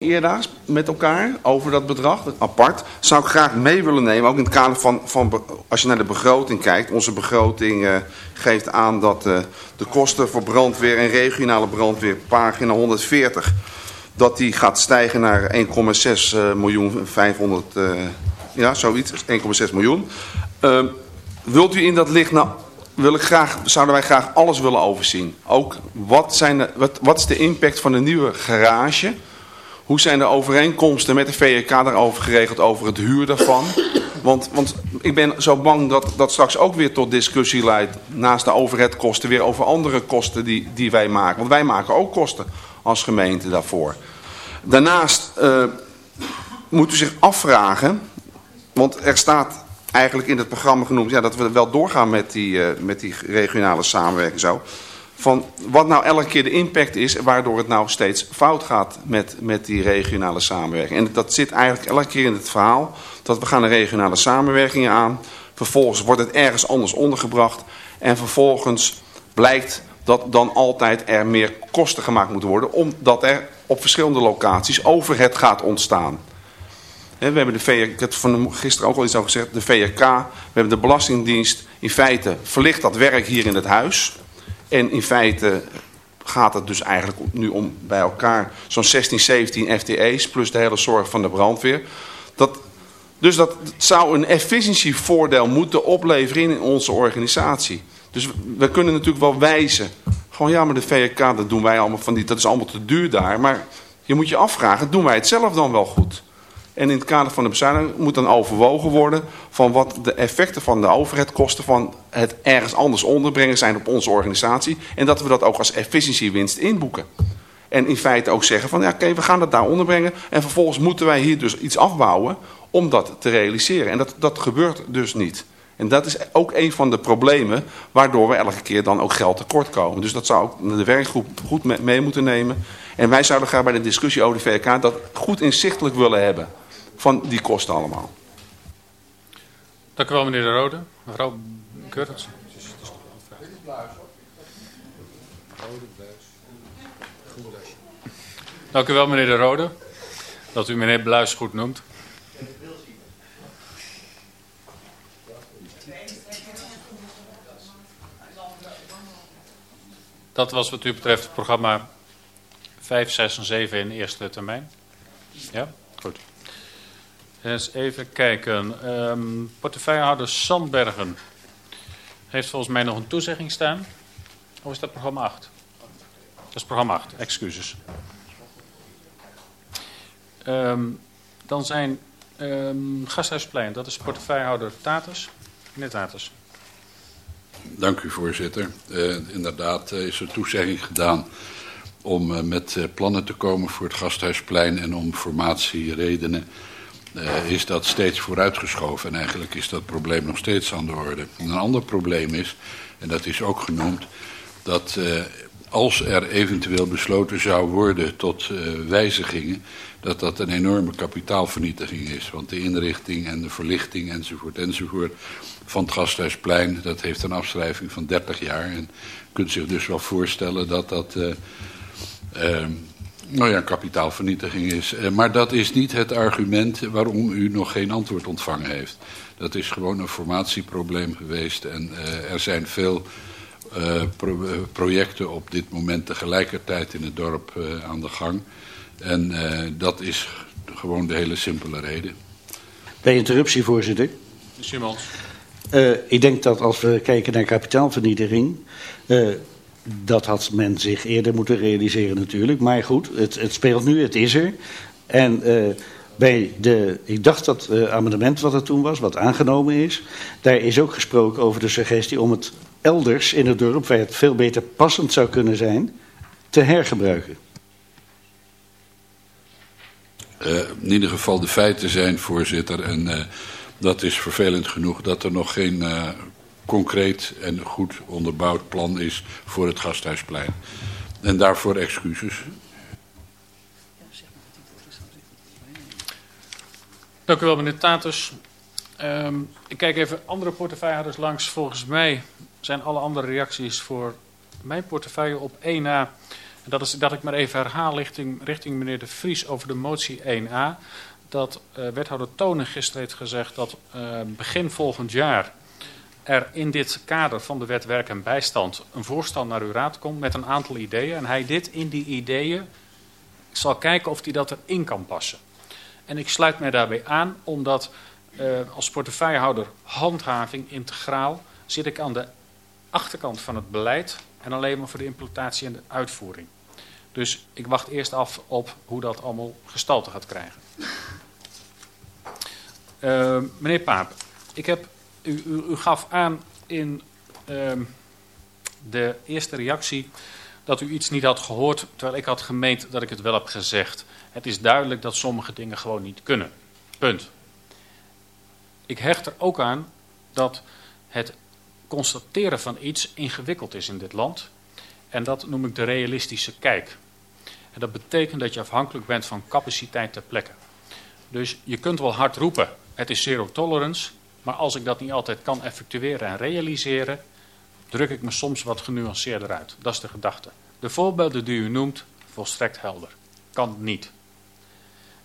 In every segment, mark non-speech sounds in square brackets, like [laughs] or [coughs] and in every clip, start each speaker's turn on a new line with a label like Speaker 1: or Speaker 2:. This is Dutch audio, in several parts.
Speaker 1: eerder met elkaar over dat bedrag, apart. Zou ik graag mee willen nemen, ook in het kader van, van als je naar de begroting kijkt. Onze begroting uh, geeft aan dat uh, de kosten voor brandweer en regionale brandweer, pagina 140, dat die gaat stijgen naar 1,6 uh, miljoen 500, ja zoiets, 1,6 miljoen. Ehm, wilt u in dat licht nou wil ik graag, zouden wij graag alles willen overzien. Ook wat, zijn de, wat, wat is de impact van de nieuwe garage? Hoe zijn de overeenkomsten met de VK daarover geregeld over het huur daarvan? [coughs] Want, want ik ben zo bang dat dat straks ook weer tot discussie leidt naast de overheadkosten weer over andere kosten die, die wij maken. Want wij maken ook kosten als gemeente daarvoor. Daarnaast uh, moet u zich afvragen, want er staat eigenlijk in het programma genoemd ja, dat we wel doorgaan met die, uh, met die regionale samenwerking zo van wat nou elke keer de impact is... waardoor het nou steeds fout gaat met, met die regionale samenwerking. En dat zit eigenlijk elke keer in het verhaal... dat we gaan de regionale samenwerkingen aan... vervolgens wordt het ergens anders ondergebracht... en vervolgens blijkt dat dan altijd er meer kosten gemaakt moeten worden... omdat er op verschillende locaties overheid gaat ontstaan... We hebben de VRK, ik heb van gisteren ook al iets over gezegd, de VRK, we hebben de Belastingdienst. In feite verlicht dat werk hier in het huis. En in feite gaat het dus eigenlijk nu om bij elkaar zo'n 16, 17 FTE's plus de hele zorg van de brandweer. Dat, dus dat zou een efficiëntievoordeel moeten opleveren in onze organisatie. Dus we kunnen natuurlijk wel wijzen. Gewoon ja, maar de VK, dat doen wij allemaal van die, dat is allemaal te duur daar. Maar je moet je afvragen, doen wij het zelf dan wel goed? En in het kader van de bezuiniging moet dan overwogen worden van wat de effecten van de overheidkosten van het ergens anders onderbrengen zijn op onze organisatie. En dat we dat ook als efficiëntiewinst inboeken. En in feite ook zeggen van ja oké we gaan dat daar onderbrengen. En vervolgens moeten wij hier dus iets afbouwen om dat te realiseren. En dat, dat gebeurt dus niet. En dat is ook een van de problemen waardoor we elke keer dan ook geld tekort komen. Dus dat zou ook de werkgroep goed mee moeten nemen. En wij zouden graag bij de discussie over de VK dat goed inzichtelijk willen hebben van die kosten allemaal.
Speaker 2: Dank u wel meneer De Rode. Mevrouw Keurens. Dank u wel meneer De Rode. Dat u meneer Bluis goed noemt. Dat was wat u betreft het programma 5, 6 en 7 in eerste termijn. Ja, goed. Eens even kijken. Um, portefeuillehouder Sandbergen heeft volgens mij nog een toezegging staan. Of is dat programma 8? Dat is programma 8, excuses. Um, dan zijn um, Gasthuisplein, dat is portefeuillehouder Tatus. Meneer Tatus.
Speaker 3: Dank u voorzitter. Uh, inderdaad uh, is er toezegging gedaan om uh, met plannen te komen voor het Gasthuisplein en om formatieredenen uh, is dat steeds vooruitgeschoven. En eigenlijk is dat probleem nog steeds aan de orde. En een ander probleem is, en dat is ook genoemd, dat uh, als er eventueel besloten zou worden tot uh, wijzigingen, dat dat een enorme kapitaalvernietiging is. Want de inrichting en de verlichting enzovoort enzovoort van het Gasthuisplein, dat heeft een afschrijving van 30 jaar. En je kunt zich dus wel voorstellen dat dat... Uh, nou ja, kapitaalvernietiging is. Uh, maar dat is niet het argument waarom u nog geen antwoord ontvangen heeft. Dat is gewoon een formatieprobleem geweest. En uh, er zijn veel uh, pro projecten op dit moment tegelijkertijd in het dorp aan de gang. En dat is gewoon de hele simpele reden.
Speaker 4: Bij interruptie, voorzitter.
Speaker 2: Simons.
Speaker 4: ik denk dat als we kijken naar kapitaalvernietiging dat had men zich eerder moeten realiseren natuurlijk. Maar goed, het, het speelt nu, het is er. En uh, bij de, ik dacht dat uh, amendement wat er toen was, wat aangenomen is... daar is ook gesproken over de suggestie om het elders in het dorp... waar het veel beter passend zou kunnen zijn, te hergebruiken.
Speaker 3: Uh, in ieder geval de feiten zijn, voorzitter... en dat is vervelend genoeg dat er nog geen concreet en goed onderbouwd plan is voor het Gasthuisplein. En daarvoor excuses.
Speaker 2: Dank u wel, meneer Tatus. Um, ik kijk even andere portefeuillehouders langs. Volgens mij zijn alle andere reacties voor mijn portefeuille op 1 na En dat is dat ik maar even herhaal richting, richting meneer De Vries over de motie 1a. Dat uh, wethouder Tonen gisteren heeft gezegd dat uh, begin volgend jaar er in dit kader van de wet werk en bijstand een voorstel naar uw raad komt met een aantal ideeën. En hij dit in die ideeën zal kijken of hij dat erin kan passen. En ik sluit mij daarbij aan omdat uh, als portefeuillehouder handhaving integraal zit ik aan de achterkant van het beleid en alleen maar voor de implementatie en de uitvoering. Dus ik wacht eerst af op hoe dat allemaal gestalte gaat krijgen. Uh, meneer Paap, ik heb, u, u, gaf aan in uh, de eerste reactie dat u iets niet had gehoord, terwijl ik had gemeend dat ik het wel heb gezegd. Het is duidelijk dat sommige dingen gewoon niet kunnen. Punt. Ik hecht er ook aan dat het constateren van iets ingewikkeld is in dit land. En dat noem ik de realistische kijk. En dat betekent dat je afhankelijk bent van capaciteit ter plekke. Dus je kunt wel hard roepen, het is zero tolerance. Maar als ik dat niet altijd kan effectueren en realiseren, druk ik me soms wat genuanceerder uit. Dat is de gedachte. De voorbeelden die u noemt, volstrekt helder. Kan niet.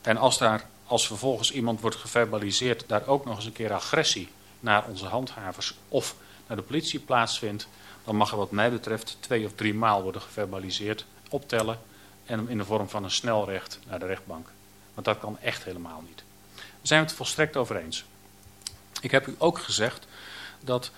Speaker 2: En als daar, als vervolgens iemand wordt geverbaliseerd, daar ook nog eens een keer agressie naar onze handhavers of naar de politie plaatsvindt, dan mag er wat mij betreft twee of drie maal worden geverbaliseerd, optellen en in de vorm van een snelrecht naar de rechtbank. Want dat kan echt helemaal niet. Daar zijn we het volstrekt over eens. Ik heb u ook gezegd dat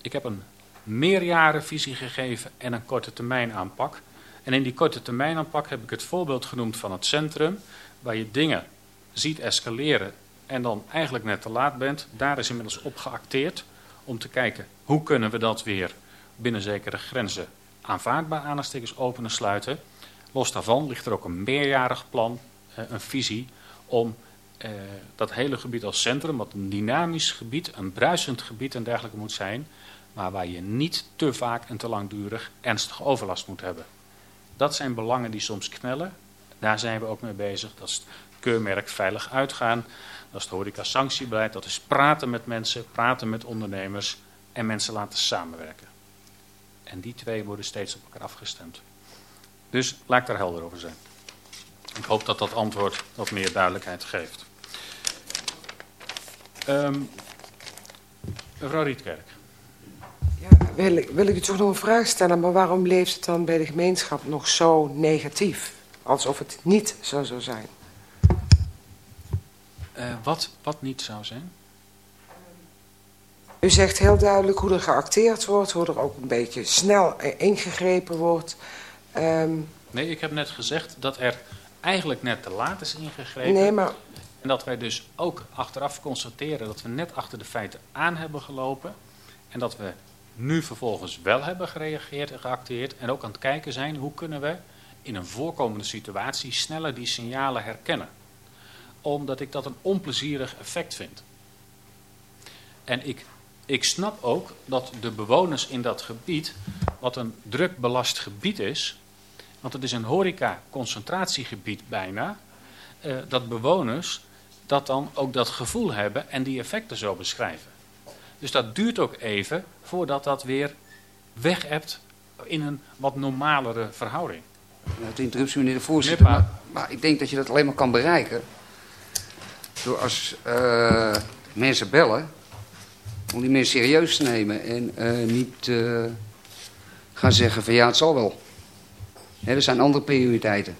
Speaker 2: ik heb een meerjarenvisie gegeven en een korte termijn aanpak. En in die korte termijn aanpak heb ik het voorbeeld genoemd van het centrum, waar je dingen ziet escaleren en dan eigenlijk net te laat bent. Daar is inmiddels op geacteerd om te kijken hoe kunnen we dat weer binnen zekere grenzen aanvaardbaar aanstekens openen sluiten. Los daarvan ligt er ook een meerjarig plan, een visie om eh, dat hele gebied als centrum, wat een dynamisch gebied, een bruisend gebied en dergelijke moet zijn, maar waar je niet te vaak en te langdurig ernstige overlast moet hebben. Dat zijn belangen die soms knellen. Daar zijn we ook mee bezig. Dat is het keurmerk veilig uitgaan. Dat is het horeca-sanctiebeleid. Dat is praten met mensen, praten met ondernemers en mensen laten samenwerken. En die twee worden steeds op elkaar afgestemd. Dus laat ik daar helder over zijn. Ik hoop dat dat antwoord wat meer duidelijkheid geeft. Um, mevrouw Rietkerk.
Speaker 5: Ja, wil, ik, wil ik u toch nog een vraag stellen, maar waarom leeft het dan bij de gemeenschap nog zo negatief? Alsof het niet zo zou zijn.
Speaker 2: Uh, wat, wat niet zou zijn?
Speaker 5: U zegt heel duidelijk hoe er geacteerd wordt, hoe er ook een beetje snel ingegrepen wordt. Um,
Speaker 2: nee, ik heb net gezegd dat er eigenlijk net te laat is ingegrepen.
Speaker 5: Nee, maar...
Speaker 2: En dat wij dus ook achteraf constateren dat we net achter de feiten aan hebben gelopen. En dat we nu vervolgens wel hebben gereageerd en geacteerd. En ook aan het kijken zijn hoe kunnen we in een voorkomende situatie sneller die signalen herkennen. Omdat ik dat een onplezierig effect vind. En ik, ik snap ook dat de bewoners in dat gebied, wat een druk belast gebied is, want het is een horeca-concentratiegebied bijna, eh, dat bewoners dat dan ook dat gevoel hebben en die effecten zo beschrijven. Dus dat duurt ook even voordat dat weer weg hebt in een wat normalere verhouding.
Speaker 6: Het interruptie, meneer de voorzitter. Maar, maar, ik denk dat je dat alleen maar kan bereiken. Door als uh, mensen bellen. Om die mensen serieus te nemen. En uh, niet uh, gaan zeggen van ja, het zal wel. He, er zijn andere prioriteiten.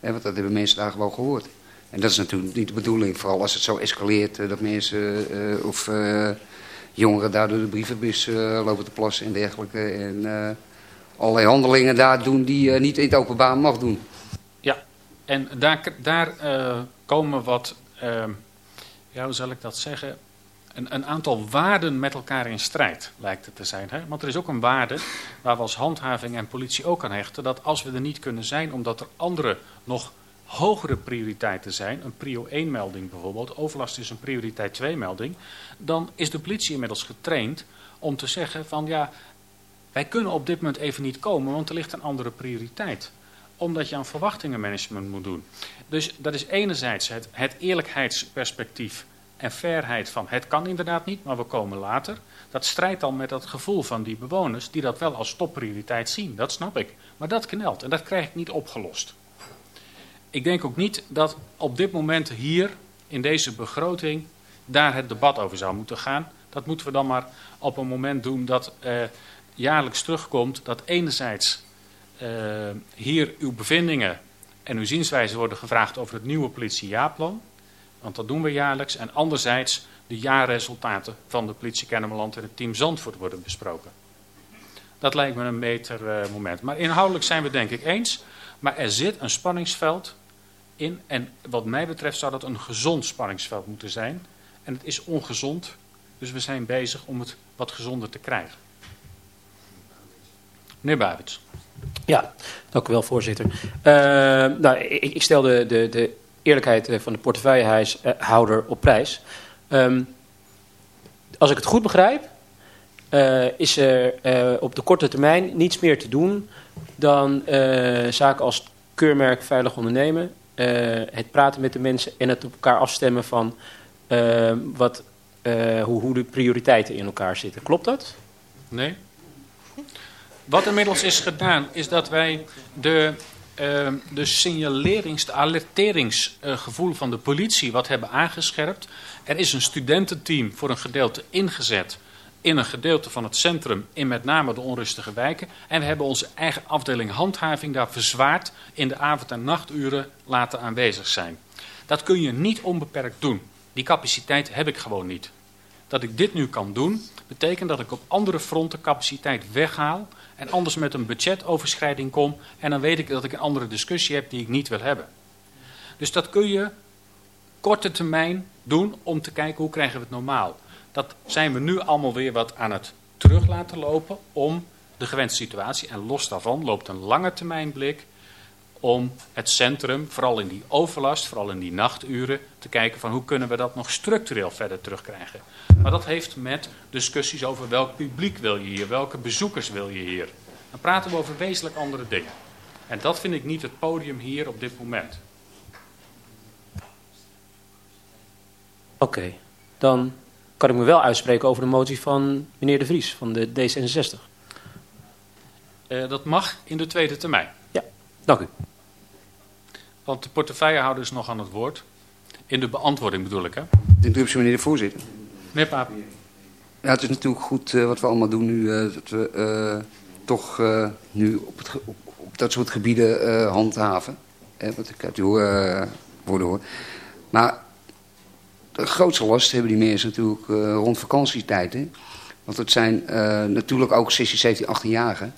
Speaker 6: He, want dat hebben mensen daar gewoon gehoord. En dat is natuurlijk niet de bedoeling. Vooral als het zo escaleert dat mensen of jongeren daar door de brievenbus lopen te plassen en dergelijke. En allerlei handelingen daar doen die je niet in het openbaar mag doen.
Speaker 2: Ja, en daar, daar komen wat, ja, hoe zal ik dat zeggen, een, een, aantal waarden met elkaar in strijd lijkt het te zijn. Hè? Want er is ook een waarde waar we als handhaving en politie ook aan hechten, dat als we er niet kunnen zijn omdat er andere nog hogere prioriteiten zijn, een prio 1 melding bijvoorbeeld, overlast is een prioriteit 2 melding, dan is de politie inmiddels getraind om te zeggen van ja, wij kunnen op dit moment even niet komen, want er ligt een andere prioriteit. Omdat je aan verwachtingenmanagement moet doen. Dus dat is enerzijds het, eerlijkheidsperspectief en fairheid van het kan inderdaad niet, maar we komen later. Dat strijdt dan met dat gevoel van die bewoners die dat wel als topprioriteit zien. Dat snap ik. Maar dat knelt en dat krijg ik niet opgelost. Ik denk ook niet dat op dit moment hier in deze begroting daar het debat over zou moeten gaan. Dat moeten we dan maar op een moment doen dat eh, jaarlijks terugkomt dat enerzijds eh, hier uw bevindingen en uw zienswijze worden gevraagd over het nieuwe politiejaarplan. Want dat doen we jaarlijks. En anderzijds de jaarresultaten van de politie Kennemerland en het team Zandvoort worden besproken. Dat lijkt me een beter uh, moment. Maar inhoudelijk zijn we denk ik eens. Maar er zit een spanningsveld in. En wat mij betreft zou dat een gezond spanningsveld moeten zijn. En het is ongezond. Dus we zijn bezig om het wat gezonder te krijgen. Meneer.
Speaker 7: Ja, dank u wel, voorzitter. Uh, nou, ik, stel de, de, de eerlijkheid eh, van de portefeuillehouder op prijs. Um, als ik het goed begrijp, uh, is er op de korte termijn niets meer te doen dan zaken als keurmerk veilig ondernemen, het praten met de mensen en het op elkaar afstemmen van wat, hoe, hoe de prioriteiten in elkaar zitten. Klopt dat?
Speaker 2: Nee. Wat inmiddels is gedaan, is dat wij de, de signalerings, de alerteringsgevoel van de politie wat hebben aangescherpt. Er is een studententeam voor een gedeelte ingezet in een gedeelte van het centrum, in met name de onrustige wijken. En we hebben onze eigen afdeling handhaving daar verzwaard in de avond- en nachturen laten aanwezig zijn. Dat kun je niet onbeperkt doen. Die capaciteit heb ik gewoon niet. Dat ik dit nu kan doen, betekent dat ik op andere fronten capaciteit weghaal en anders met een budgetoverschrijding kom en dan weet ik dat ik een andere discussie heb die ik niet wil hebben. Dus dat kun je korte termijn doen om te kijken hoe krijgen we het normaal. Dat zijn we nu allemaal weer wat aan het terug laten lopen om de gewenste situatie. En los daarvan loopt een lange termijn blik om het centrum, vooral in die overlast, vooral in die nachturen, te kijken van hoe kunnen we dat nog structureel verder terugkrijgen. Maar dat heeft met discussies over welk publiek wil je hier, welke bezoekers wil je hier. Dan praten we over wezenlijk andere dingen. En dat vind ik niet het podium hier op dit moment.
Speaker 7: Oké, dan kan ik me wel uitspreken over de motie van meneer De Vries van de D66.
Speaker 2: Uh, dat mag in de tweede termijn.
Speaker 7: Ja, dank u.
Speaker 2: Want de portefeuillehouder is nog aan het woord. In de beantwoording bedoel ik, hè?
Speaker 6: De interruptie, meneer de voorzitter.
Speaker 2: Meneer Paap.
Speaker 6: Ja, het is natuurlijk goed uh, wat we allemaal doen nu. Uh, dat we uh, toch nu op, het, op, op, dat soort gebieden handhaven. wat ik uit uw woorden hoor. Maar de grootste last hebben die mensen natuurlijk rond vakantietijd. Hè? Want het zijn natuurlijk ook 16, 17, 18-jarigen.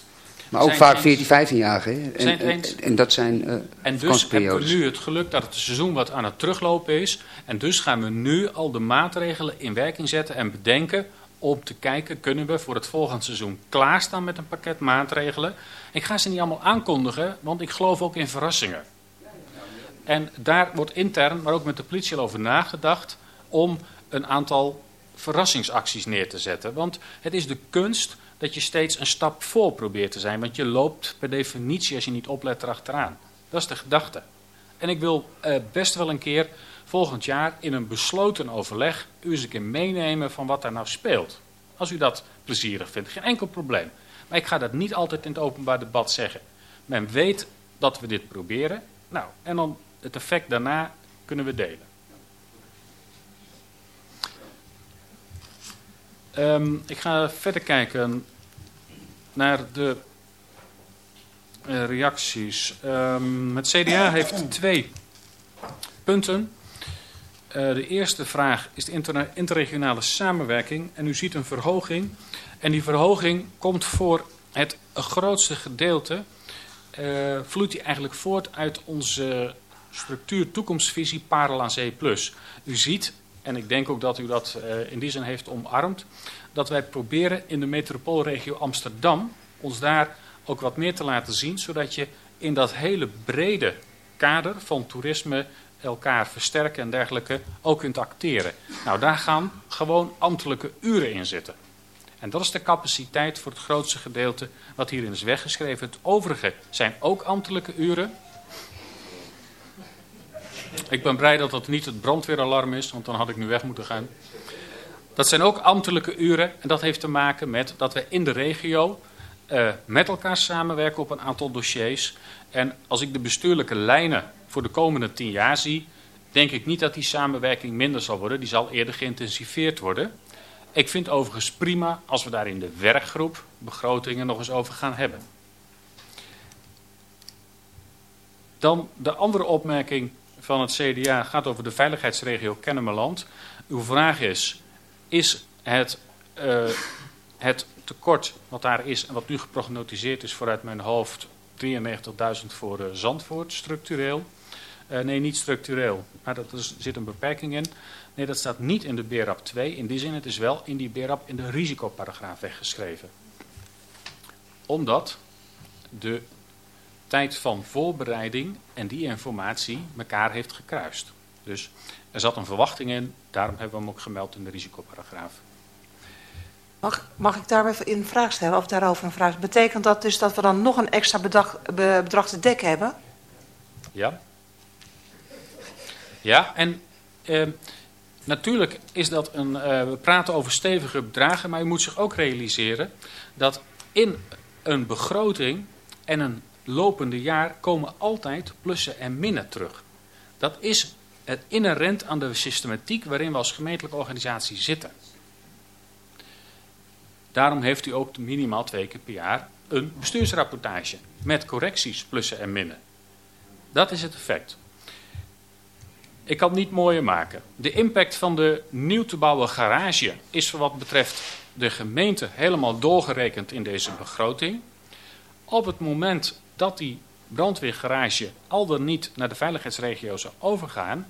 Speaker 6: Maar ook vaak 14, 15 jaar. Hè? En, en, en, dat zijn uh,
Speaker 2: En dus hebben we nu het geluk dat het seizoen wat aan het teruglopen is. En dus gaan we nu al de maatregelen in werking zetten en bedenken om te kijken, kunnen we voor het volgende seizoen klaarstaan met een pakket maatregelen. Ik ga ze niet allemaal aankondigen, want ik geloof ook in verrassingen. En daar wordt intern, maar ook met de politie over nagedacht om een aantal verrassingsacties neer te zetten. Want het is de kunst dat je steeds een stap voor probeert te zijn. Want je loopt per definitie, als je niet oplet, erachteraan. Dat is de gedachte. En ik wil uh, best wel een keer volgend jaar in een besloten overleg u eens een keer meenemen van wat daar nou speelt. Als u dat plezierig vindt, geen enkel probleem. Maar ik ga dat niet altijd in het openbaar debat zeggen. Men weet dat we dit proberen. Nou, en dan het effect daarna kunnen we delen. Um, ik ga verder kijken naar de uh, reacties. Um, het CDA heeft twee punten. Uh, de eerste vraag is de inter interregionale samenwerking. En u ziet een verhoging. En die verhoging komt voor het grootste gedeelte. Uh, vloeit die eigenlijk voort uit onze structuur toekomstvisie Parel aan Plus. U ziet en ik denk ook dat u dat uh, in die zin heeft omarmd, dat wij proberen in de metropoolregio Amsterdam ons daar ook wat meer te laten zien, zodat je in dat hele brede kader van toerisme elkaar versterken en dergelijke ook kunt acteren. Nou, daar gaan gewoon ambtelijke uren in zitten. En dat is de capaciteit voor het grootste gedeelte wat hierin is weggeschreven. Het overige zijn ook ambtelijke uren. Ik ben blij dat dat niet het brandweeralarm is, want dan had ik nu weg moeten gaan. Dat zijn ook ambtelijke uren en dat heeft te maken met dat we in de regio uh, met elkaar samenwerken op een aantal dossiers. En als ik de bestuurlijke lijnen voor de komende tien jaar zie, denk ik niet dat die samenwerking minder zal worden. Die zal eerder geïntensiveerd worden. Ik vind overigens prima als we daar in de werkgroep begrotingen nog eens over gaan hebben. Dan de andere opmerking van het CDA gaat over de veiligheidsregio Kennemerland. Uw vraag is, is het, uh, het tekort wat daar is en wat nu geprognotiseerd is vooruit mijn hoofd 93.000 voor uh, Zandvoort structureel? Uh, nee, niet structureel, maar dat er zit een beperking in. Nee, dat staat niet in de BRAP 2. In die zin, het is wel in die BRAP in de risicoparagraaf weggeschreven. Omdat de tijd van voorbereiding en die informatie elkaar heeft gekruist. Dus er zat een verwachting in, daarom hebben we hem ook gemeld in de risicoparagraaf.
Speaker 8: Mag, mag ik daar even een vraag stellen, of daarover een vraag? Betekent dat dus dat we dan nog een extra bedrag, bedrag te dekken hebben?
Speaker 2: Ja. Ja, en eh, natuurlijk is dat een... Uh, we praten over stevige bedragen, maar je moet zich ook realiseren... dat in een begroting en een lopende jaar komen altijd plussen en minnen terug. Dat is het inherent aan de systematiek waarin we als gemeentelijke organisatie zitten. Daarom heeft u ook minimaal twee keer per jaar een bestuursrapportage met correcties, plussen en minnen. Dat is het effect. Ik kan het niet mooier maken. De impact van de nieuw te bouwen garage is voor wat betreft de gemeente helemaal doorgerekend in deze begroting. Op het moment dat die brandweergarage al dan niet naar de veiligheidsregio zou overgaan,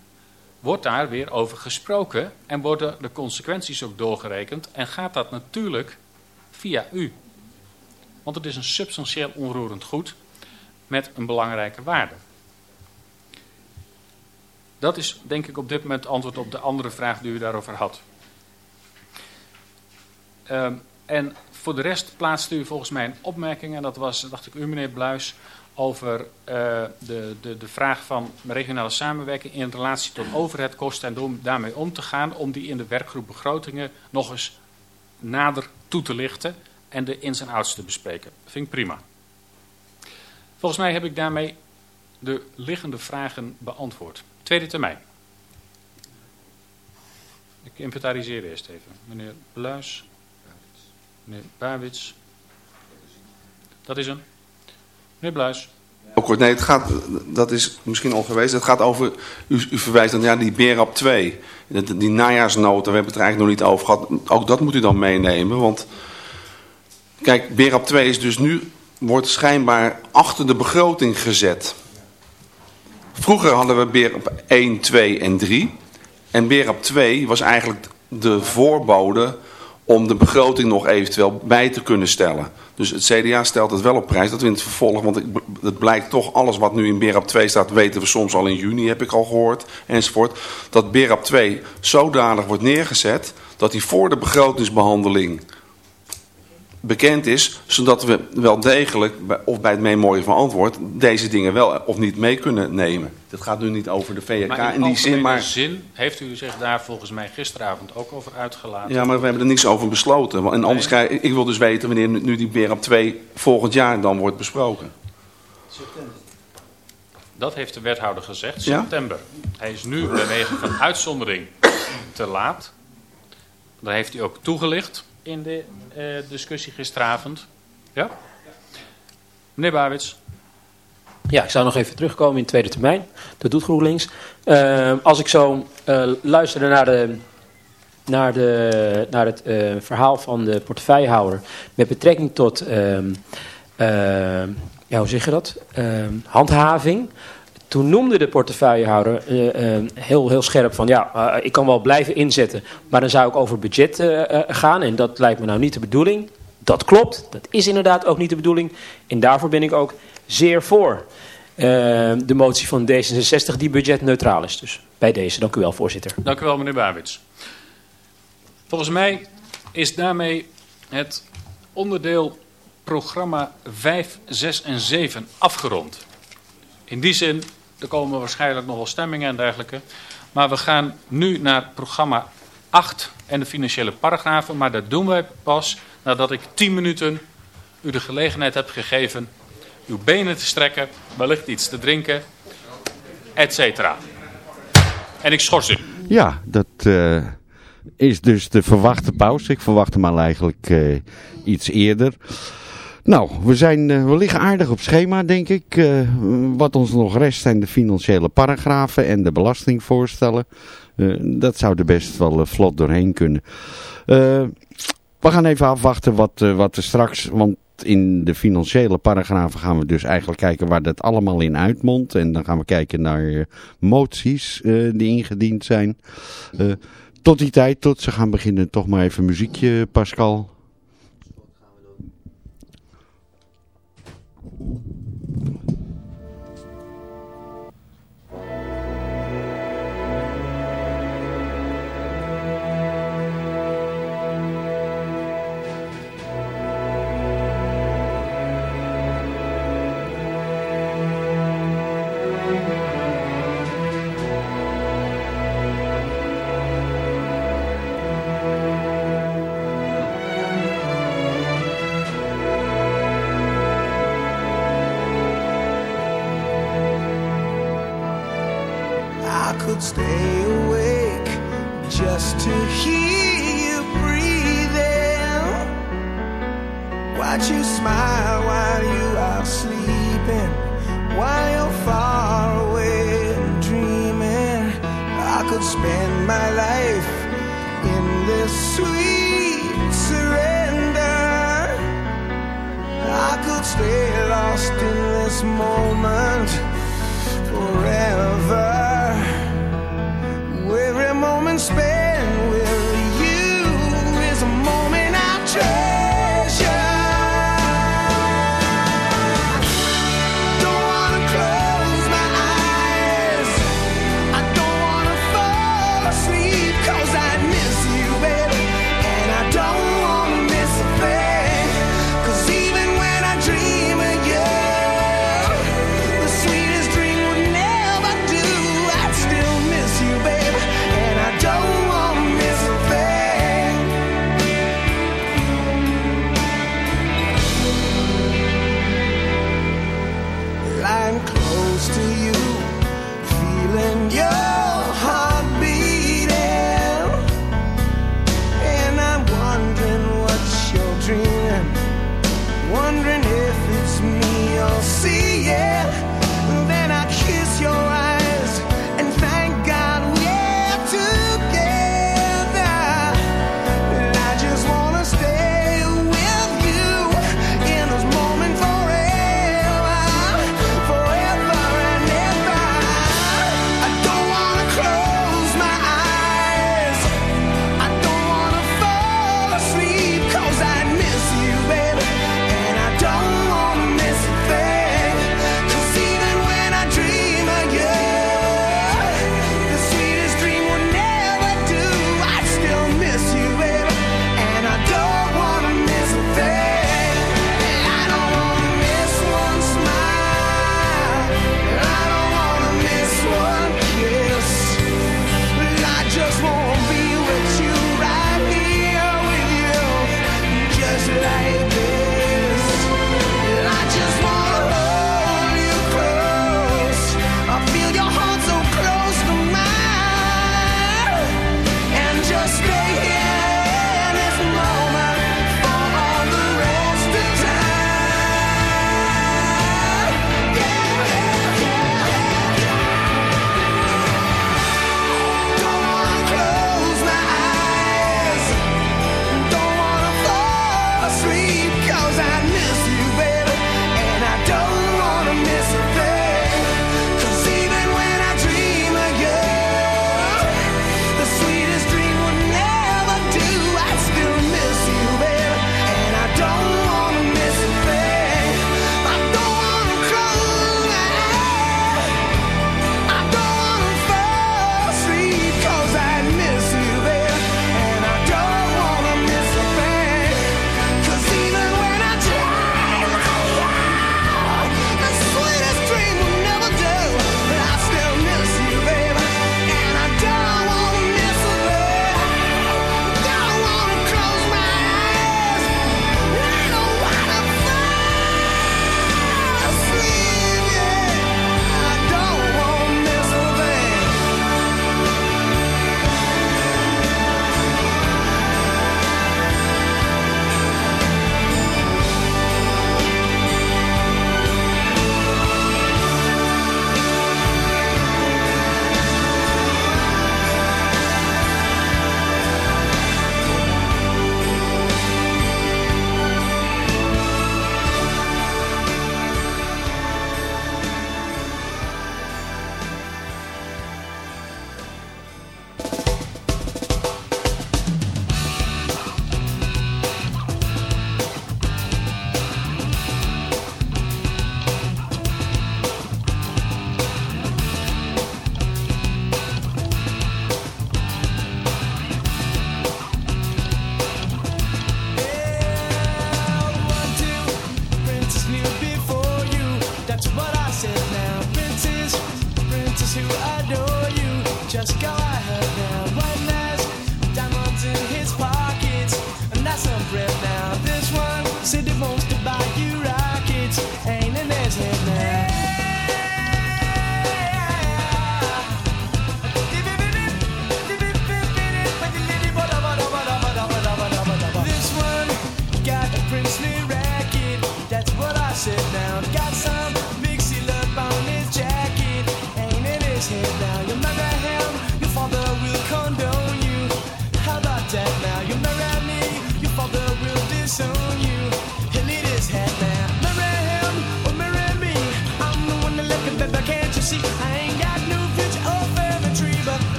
Speaker 2: wordt daar weer over gesproken en worden de consequenties ook doorgerekend en gaat dat natuurlijk via u. Want het is een substantieel onroerend goed met een belangrijke waarde. Dat is denk ik op dit moment antwoord op de andere vraag die u daarover had. Um, en voor de rest plaatste u volgens mij een opmerking, en dat was, dacht ik, u meneer Bluis, over uh, de, de, de vraag van regionale samenwerking in relatie tot overheidkosten en om daarmee om te gaan, om die in de werkgroep begrotingen nog eens nader toe te lichten en de ins en outs te bespreken. Vind ik prima. Volgens mij heb ik daarmee de liggende vragen beantwoord. Tweede termijn. Ik inventariseer eerst even. Meneer Bluis. Meneer Bawits. Dat is een. Meneer Bluis.
Speaker 1: Ook kort, nee, het gaat, dat is misschien al geweest. Het gaat over, u, u verwijst dan ja, die BERAP 2. Die, die najaarsnota, we hebben het er eigenlijk nog niet over gehad. Ook dat moet u dan meenemen, want... Kijk, BERAP 2 is dus nu, wordt schijnbaar achter de begroting gezet. Vroeger hadden we BERAP 1, 2 en 3. En BERAP 2 was eigenlijk de voorbode om de begroting nog eventueel bij te kunnen stellen. Dus het CDA stelt het wel op prijs, dat we in het vervolg, want het blijkt toch alles wat nu in BERAP 2 staat, weten we soms al in juni, heb ik al gehoord, enzovoort. Dat BERAP 2 zodanig wordt neergezet, dat hij voor de begrotingsbehandeling bekend is, zodat we wel degelijk, of bij het meemooien van antwoord, deze dingen wel of niet mee kunnen nemen. Dat gaat nu niet over de VK
Speaker 2: maar
Speaker 1: in, die zin, maar...
Speaker 2: zin heeft u zich daar volgens mij gisteravond ook over uitgelaten.
Speaker 1: Ja, maar we hebben er niets over besloten. En anders ik, wil dus weten wanneer nu die BRAP 2 volgend jaar dan wordt besproken.
Speaker 2: September. Dat heeft de wethouder gezegd, september. Ja? Hij is nu bij wegen van uitzondering te laat. Daar heeft hij ook toegelicht in de uh, discussie gisteravond. Ja? Meneer Bawits.
Speaker 7: Ja, ik zou nog even terugkomen in tweede termijn. Dat doet GroenLinks. Uh, als ik zo uh, luisterde naar, de, naar, de, naar het verhaal van de portefeuillehouder... met betrekking tot, ehm, ja, hoe zeg je dat, ehm, handhaving... Toen noemde de portefeuillehouder uh, uh, heel, heel scherp van ja, uh, ik kan wel blijven inzetten, maar dan zou ik over budget gaan en dat lijkt me nou niet de bedoeling. Dat klopt, dat is inderdaad ook niet de bedoeling en daarvoor ben ik ook zeer voor de motie van D66 die budgetneutraal is. Dus bij deze, dank u wel voorzitter.
Speaker 2: Dank u wel meneer Bawits. Volgens mij is daarmee het onderdeel programma 5, 6 en 7 afgerond. In die zin Er komen waarschijnlijk nog wel stemmingen en dergelijke. Maar we gaan nu naar programma 8 en de financiële paragrafen. Maar dat doen wij pas nadat ik 10 minuten u de gelegenheid heb gegeven uw benen te strekken, wellicht iets te drinken, et cetera. En ik schors u.
Speaker 9: Ja, dat uh, is dus de verwachte pauze. Ik verwacht hem eigenlijk uh, iets eerder. Nou, we, zijn, uh, we liggen aardig op schema, denk ik. Uh, wat ons nog rest zijn de financiële paragrafen en de belastingvoorstellen. Uh, dat zou er best wel vlot doorheen kunnen. we gaan even afwachten wat, wat er straks... Want in de financiële paragrafen gaan we dus eigenlijk kijken waar dat allemaal in uitmondt. En dan gaan we kijken naar moties die ingediend zijn. tot die tijd, tot ze gaan beginnen, toch maar even muziekje, Pascal.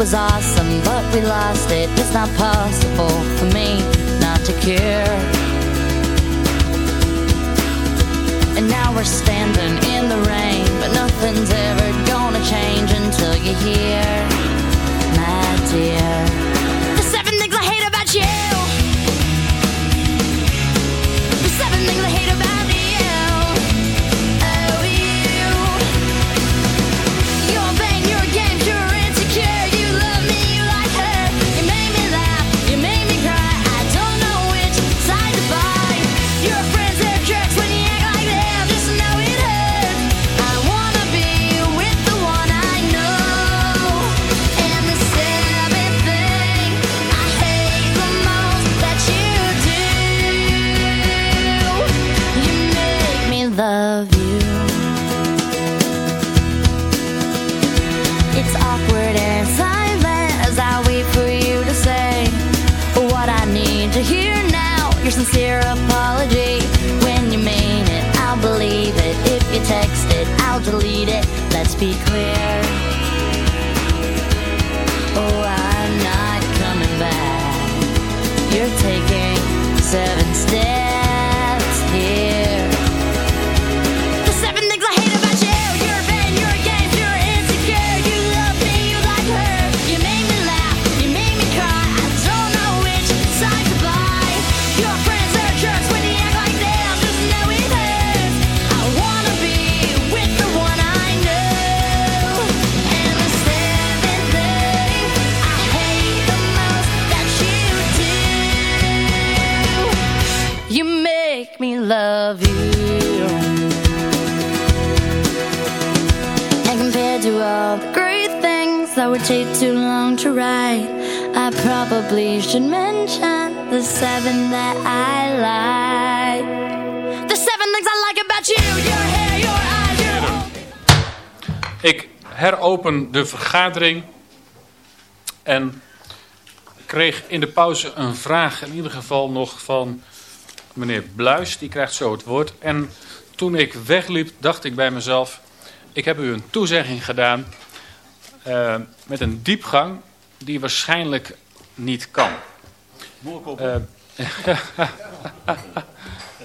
Speaker 10: was awesome, but we lost it. It's not possible for me not to care. And now we're standing in the rain, but nothing's ever gonna change until you hear, my dear. be clear. Oh, I'm not coming back. You're taking seven. of you And compared to all the great things that would take too long to write I probably should mention the seven that I like. The seven things I like about you, your hair, your eyes, your...
Speaker 2: Ik heropen de vergadering en kreeg in de pauze een vraag in ieder geval nog van meneer Bluis, die krijgt zo het woord. En toen ik wegliep, dacht ik bij mezelf... ik heb u een toezegging gedaan eh, met een diepgang die waarschijnlijk niet kan. Eh, [laughs]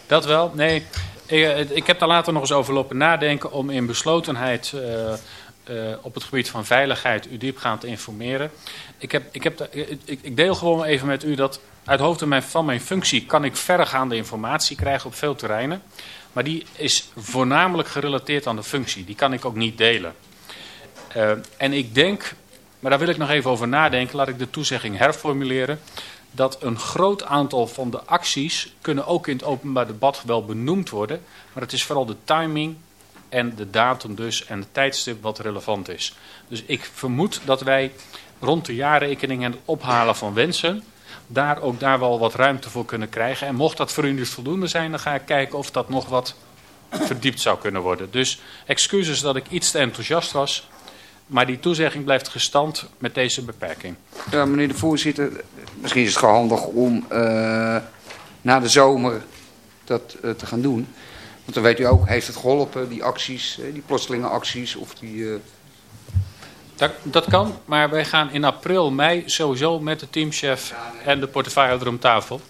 Speaker 2: dat wel, nee. Ik, eh, ik, heb daar later nog eens over lopen nadenken om in beslotenheid... Op het gebied van veiligheid u diepgaand te informeren. Ik, heb, ik, heb, ik, deel gewoon even met u dat uit hoofde van mijn functie kan ik verregaande informatie krijgen op veel terreinen. Maar die is voornamelijk gerelateerd aan de functie. Die kan ik ook niet delen. Eh, en ik denk, maar daar wil ik nog even over nadenken, laat ik de toezegging herformuleren. Dat een groot aantal van de acties kunnen ook in het openbaar debat wel benoemd worden. Maar het is vooral de timing en de datum dus en het tijdstip wat relevant is. Dus ik vermoed dat wij rond de jaarrekening en het ophalen van wensen daar ook daar wel wat ruimte voor kunnen krijgen. En mocht dat voor u niet voldoende zijn, dan ga ik kijken of dat nog wat verdiept zou kunnen worden. Dus excuses dat ik iets te enthousiast was... Maar die toezegging blijft gestand met deze beperking.
Speaker 6: Ja, meneer de voorzitter, misschien is het gewoon handig om eh, na de zomer dat eh, te gaan doen. Want dan weet u ook, heeft het geholpen, die acties, eh, die plotselinge acties of die...
Speaker 2: Dat, dat kan, maar wij gaan in april, mei sowieso met de teamchef en de portefeuillehouder om tafel.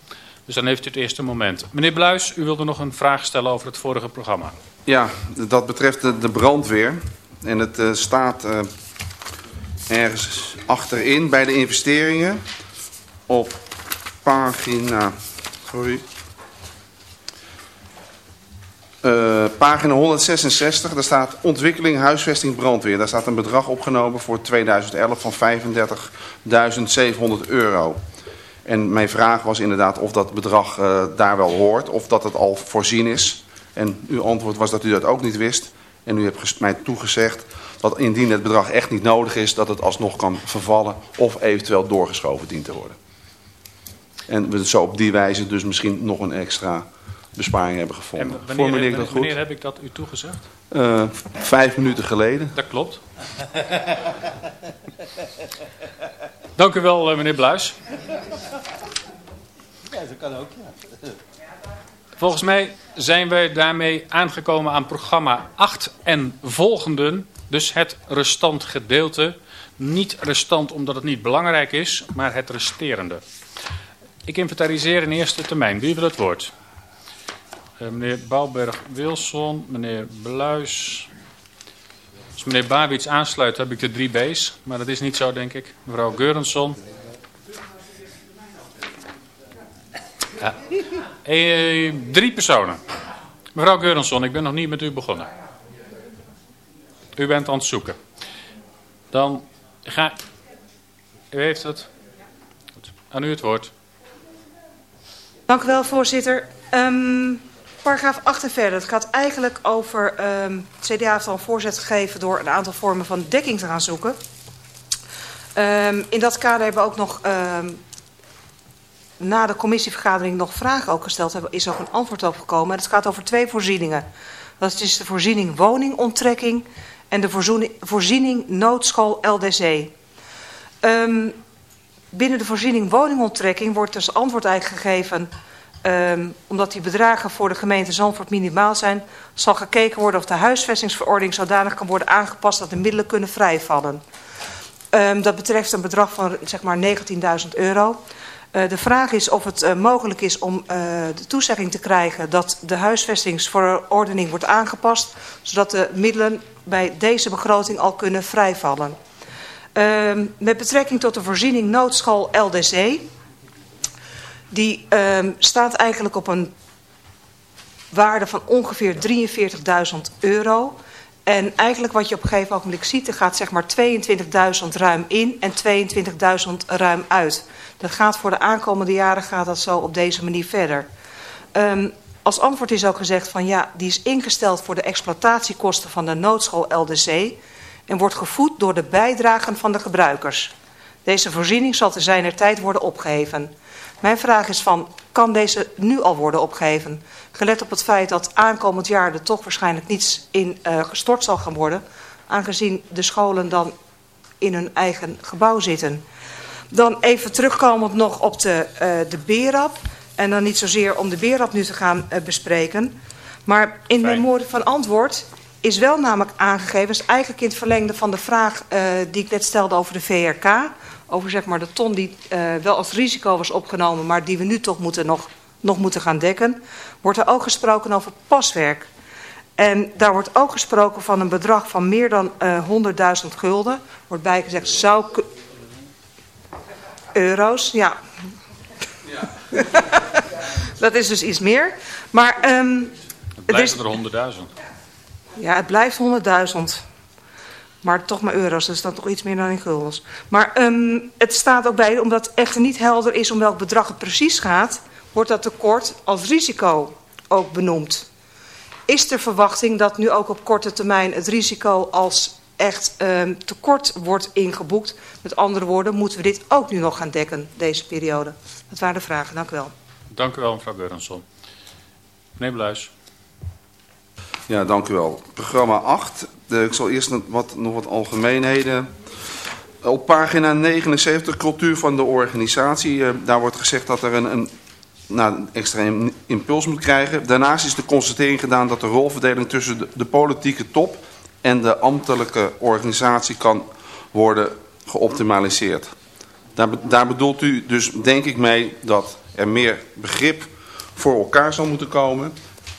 Speaker 2: Dus dan heeft u het eerste moment. Meneer Bluis, u wilde nog een vraag stellen over het vorige programma.
Speaker 1: Ja, dat betreft de, de brandweer. En het eh, staat eh, ergens achterin bij de investeringen op pagina... Sorry. Eh, pagina 166, daar staat ontwikkeling, huisvesting, brandweer. Daar staat een bedrag opgenomen voor 2011 van 35.700 euro. En mijn vraag was inderdaad of dat bedrag eh, daar wel hoort, of dat het al voorzien is. En uw antwoord was dat u dat ook niet wist. En u hebt mij toegezegd dat indien het bedrag echt niet nodig is, dat het alsnog kan vervallen of eventueel doorgeschoven dient te worden. En we zo op die wijze dus misschien nog een extra besparing hebben gevonden.
Speaker 2: wanneer,
Speaker 1: Formuleer ik dat
Speaker 2: wanneer
Speaker 1: goed?
Speaker 2: heb ik dat u toegezegd?
Speaker 1: Eh, vijf minuten geleden.
Speaker 2: Dat klopt. Dank u wel, eh, meneer Bluis.
Speaker 4: Ja, dat kan ook, ja.
Speaker 2: Volgens mij zijn wij daarmee aangekomen aan programma 8 en volgenden. Dus het restant gedeelte. Niet restant omdat het niet belangrijk is, maar het resterende. Ik inventariseer in eerste termijn. Wie wil het woord? Eh, meneer Bouwberg-Wilson, meneer Bluis. Als meneer Babits aansluit, heb ik de drie B's. Maar dat is niet zo, denk ik. Mevrouw Geurensson. Ja. Eh, drie personen. Mevrouw Geurensson, ik ben nog niet met u begonnen. U bent aan het zoeken. Dan ga... U heeft het. Aan u het woord.
Speaker 8: Dank u wel, voorzitter. Ehm, paragraaf 8 en verder. Het gaat eigenlijk over... ehm, het CDA heeft al een voorzet gegeven door een aantal vormen van dekking te gaan zoeken. Ehm, in dat kader hebben we ook nog... ehm, na de commissievergadering nog vragen ook gesteld. Er is ook een antwoord op gekomen. En het gaat over twee voorzieningen. Dat is de voorziening woningonttrekking... en de voorzoening- voorziening noodschool LDC. Binnen de voorziening woningonttrekking wordt dus antwoord eigenlijk gegeven... ehm, omdat die bedragen voor de gemeente Zandvoort minimaal zijn... zal gekeken worden of de huisvestingsverordening zodanig kan worden aangepast... dat de middelen kunnen vrijvallen. Ehm, dat betreft een bedrag van zeg maar 19.000 euro. Eh, de vraag is of het eh, mogelijk is om eh, de toezegging te krijgen... dat de huisvestingsverordening wordt aangepast... zodat de middelen bij deze begroting al kunnen vrijvallen. Ehm, met betrekking tot de voorziening noodschool LDC. Die ehm, staat eigenlijk op een waarde van ongeveer 43.000 euro. En eigenlijk wat je op een gegeven ogenblik ziet, er gaat zeg maar 22.000 ruim in en 22.000 ruim uit. Dat gaat voor de aankomende jaren gaat dat zo op deze manier verder. Ehm, als antwoord is ook gezegd van ja, die is ingesteld voor de exploitatiekosten van de noodschool LDC en wordt gevoed door de bijdragen van de gebruikers. Deze voorziening zal te zijner tijd worden opgeheven. Mijn vraag is van, kan deze nu al worden opgeheven? Gelet op het feit dat aankomend jaar er toch waarschijnlijk niets in eh, gestort zal gaan worden, aangezien de scholen dan in hun eigen gebouw zitten. Dan even terugkomend nog op de, eh de BERAP. En dan niet zozeer om de BERAP nu te gaan eh, bespreken. Maar in memorie van antwoord is wel namelijk aangegeven... is eigenlijk in het verlengde van de vraag eh, die ik net stelde over de VRK... over zeg maar de ton die eh, wel als risico was opgenomen... maar die we nu toch moeten nog, nog moeten gaan dekken... wordt er ook gesproken over paswerk. En daar wordt ook gesproken van een bedrag van meer dan eh 100.000 gulden. Wordt bijgezegd zou... Euro's, ja. [laughs] dat is dus iets meer. Maar ehm,
Speaker 2: Het
Speaker 8: het is,
Speaker 2: blijven er 100.000.
Speaker 8: ja, het blijft 100.000. Maar toch maar euro's, dat is dan toch iets meer dan in guldens. Maar ehm, het staat ook bij, omdat het echt niet helder is om welk bedrag het precies gaat... wordt dat tekort als risico ook benoemd. Is de verwachting dat nu ook op korte termijn het risico als echt ehm, tekort wordt ingeboekt? Met andere woorden, moeten we dit ook nu nog gaan dekken, deze periode? Dat waren de vragen, dank u wel.
Speaker 2: Dank u wel, mevrouw Berenson. Meneer Bluis.
Speaker 1: Ja, dank u wel. Programma 8. De, ik zal eerst nog wat, nog wat algemeenheden. Op pagina 79, cultuur van de organisatie. eh, daar wordt gezegd dat er een, een, nou, extreem impuls moet krijgen. Daarnaast is de constatering gedaan dat de rolverdeling tussen de, politieke top en de ambtelijke organisatie kan worden geoptimaliseerd. Daar, daar bedoelt u dus denk ik mee dat er meer begrip voor elkaar zal moeten komen.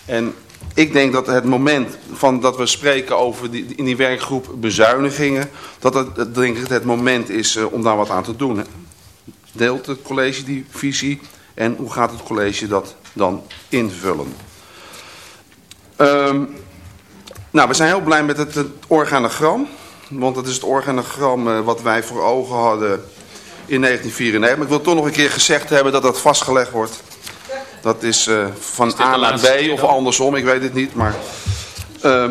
Speaker 1: En ik denk dat het moment van dat we spreken over die, in die werkgroep bezuinigingen, dat het denk ik het moment is eh, om daar wat aan te doen. Deelt het college die visie en hoe gaat het college dat dan invullen? Ehm, nou, we zijn heel blij met het, het organogram. Want dat is het organogram eh, wat wij voor ogen hadden in 1994. Maar ik wil toch nog een keer gezegd hebben dat dat vastgelegd wordt. Dat is eh, van A naar B of
Speaker 2: dan?
Speaker 1: andersom, ik weet het niet. Maar, eh, [laughs]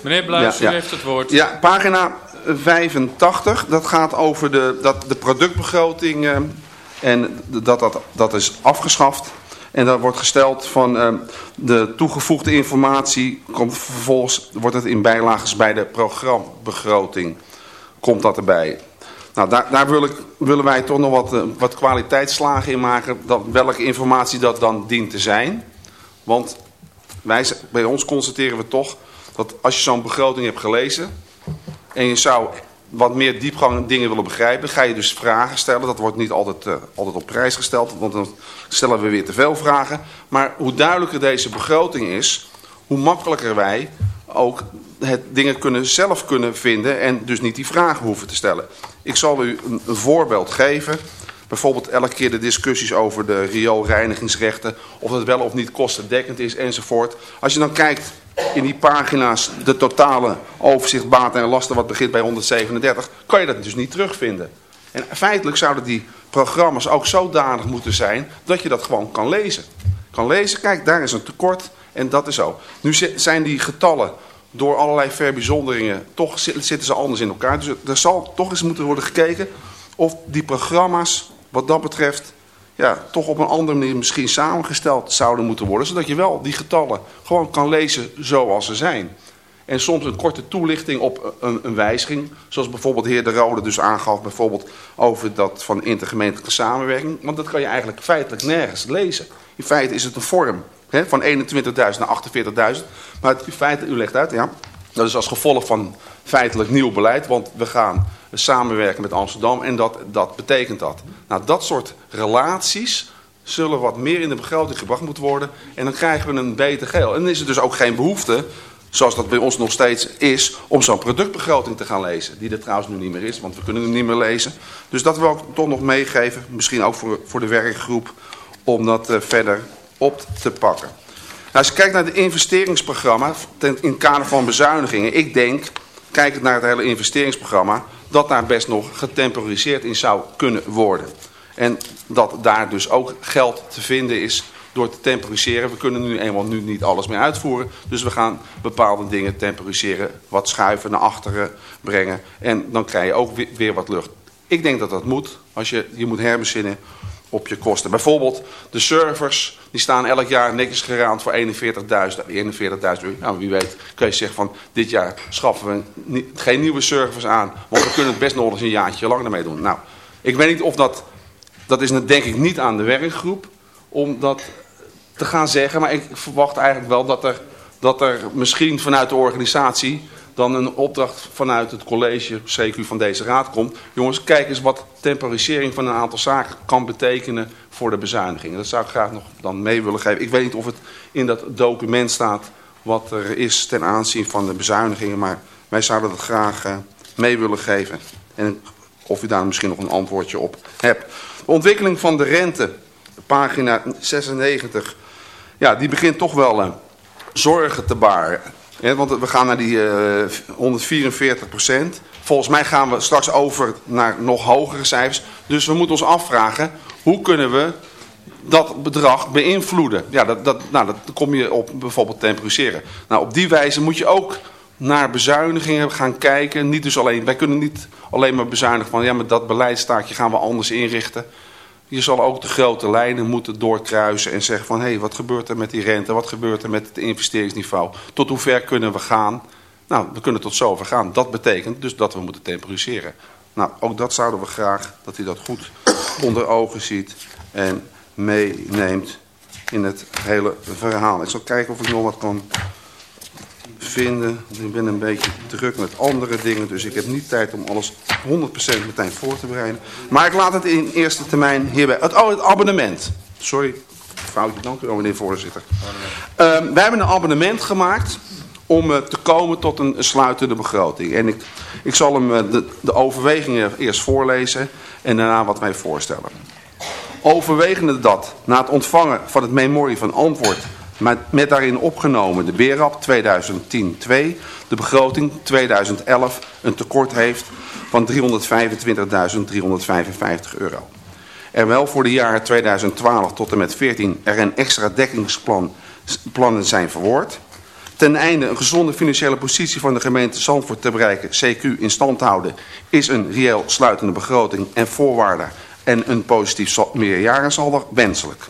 Speaker 2: Meneer Bluis,
Speaker 1: Ja, ja.
Speaker 2: u heeft het woord.
Speaker 1: Ja, pagina 85, dat gaat over de, dat, de productbegroting eh, en dat, dat dat is afgeschaft. En daar wordt gesteld van de toegevoegde informatie, komt vervolgens wordt het in bijlages bij de programbegroting, komt dat erbij. Nou, daar, willen wij toch nog wat, eh, wat kwaliteitsslagen in maken, dat, welke informatie dat dan dient te zijn. Want wij, bij ons constateren we toch dat als je zo'n begroting hebt gelezen en je zou wat meer diepgang in dingen willen begrijpen, ga je dus vragen stellen. Dat wordt niet altijd, eh, altijd op prijs gesteld, want dan stellen we weer te veel vragen. Maar hoe duidelijker deze begroting is, hoe makkelijker wij ook het dingen kunnen, zelf kunnen vinden en dus niet die vragen hoeven te stellen. Ik zal u een, voorbeeld geven. Bijvoorbeeld elke keer de discussies over de rioolreinigingsrechten, of dat wel of niet kostendekkend is enzovoort. Als je dan kijkt in die pagina's de totale overzicht baten en lasten wat begint bij 137, kan je dat dus niet terugvinden. En feitelijk zouden die programma's ook zodanig moeten zijn dat je dat gewoon kan lezen. Kan lezen, kijk daar is een tekort en dat is zo. Nu zi- zijn die getallen door allerlei verbijzonderingen, toch zi- zitten ze anders in elkaar. Dus er zal toch eens moeten worden gekeken of die programma's wat dat betreft ja, toch op een andere manier misschien samengesteld zouden moeten worden. Zodat je wel die getallen gewoon kan lezen zoals ze zijn. En soms een korte toelichting op een, een wijziging. Zoals bijvoorbeeld de heer De Rode dus aangaf. Bijvoorbeeld over dat van intergemeentelijke samenwerking. Want dat kan je eigenlijk feitelijk nergens lezen. In feite is het een vorm. Van 21.000 naar 48.000. Maar het, in feite, u legt uit, ja. Dat is als gevolg van feitelijk nieuw beleid. Want we gaan samenwerken met Amsterdam. En dat, dat betekent dat. Nou, dat soort relaties zullen wat meer in de begroting gebracht moeten worden. En dan krijgen we een beter geheel. En dan is er dus ook geen behoefte, zoals dat bij ons nog steeds is, om zo'n productbegroting te gaan lezen. Die er trouwens nu niet meer is, want we kunnen het niet meer lezen. Dus dat wil ik toch nog meegeven, misschien ook voor, voor de werkgroep, om dat eh, verder op te pakken. Nou, als je kijkt naar het investeringsprogramma in het kader van bezuinigingen. Ik denk, kijkend naar het hele investeringsprogramma, dat daar best nog getemporiseerd in zou kunnen worden. En dat daar dus ook geld te vinden is door te temporiseren. We kunnen nu eenmaal nu niet alles meer uitvoeren. Dus we gaan bepaalde dingen temporiseren, wat schuiven naar achteren brengen. En dan krijg je ook weer, weer wat lucht. Ik denk dat dat moet, als je, je moet herbezinnen op je kosten. Bijvoorbeeld de servers, die staan elk jaar netjes geraamd voor 41.000 41.000 euro. Nou, wie weet kun je zeggen van dit jaar schaffen we geen nieuwe servers aan. Want we kunnen het best nog eens een jaartje lang ermee doen. Nou, ik weet niet of dat, dat is denk ik niet aan de werkgroep om dat te gaan zeggen. Maar ik verwacht eigenlijk wel dat er, dat er misschien vanuit de organisatie dan een opdracht vanuit het college, CQ van deze raad komt. Jongens, kijk eens wat temporisering van een aantal zaken kan betekenen voor de bezuinigingen. Dat zou ik graag nog dan mee willen geven. Ik weet niet of het in dat document staat wat er is ten aanzien van de bezuinigingen. Maar wij zouden dat graag eh, mee willen geven. En of u daar misschien nog een antwoordje op hebt. De ontwikkeling van de rente, pagina 96. Ja, die begint toch wel... eh, zorgen te baren. Want we gaan naar die eh, 144 procent. Volgens mij gaan we straks over naar nog hogere cijfers. Dus we moeten ons afvragen, hoe kunnen we dat bedrag beïnvloeden? Ja, dat, dat, nou, dat kom je op bijvoorbeeld temporiseren. Nou, op die wijze moet je ook naar bezuinigingen gaan kijken. Niet dus alleen, wij kunnen niet alleen maar bezuinigen van ja, maar dat beleidstaakje gaan we anders inrichten. Je zal ook de grote lijnen moeten doorkruisen en zeggen van hé, hey, wat gebeurt er met die rente? Wat gebeurt er met het investeringsniveau? Tot hoe ver kunnen we gaan? Nou, we kunnen tot zover gaan. Dat betekent dus dat we moeten temporiseren. Nou, ook dat zouden we graag, dat u dat goed onder ogen ziet en meeneemt in het hele verhaal. Ik zal kijken of ik nog wat kan vinden. Ik ben een beetje druk met andere dingen, dus ik heb niet tijd om alles 100% meteen voor te bereiden. Maar ik laat het in eerste termijn hierbij. Het, oh, het abonnement. Sorry, foutje, dank u wel meneer voorzitter. Um, wij hebben een abonnement gemaakt om uh, te komen tot een sluitende begroting. En ik, ik zal hem uh, de, de overwegingen eerst voorlezen en daarna wat wij voorstellen. Overwegende dat, na het ontvangen van het memorie van antwoord met, met daarin opgenomen de BERAP 2010-2, de begroting 2011 een tekort heeft van 325.355 euro. Er voor de jaren 2012 tot en met 14 er een extra dekkingsplannen zijn verwoord. Ten einde een gezonde financiële positie van de gemeente Zandvoort te bereiken, CQ in stand houden, is een reëel sluitende begroting en voorwaarden en een positief meerjarensaldo wenselijk.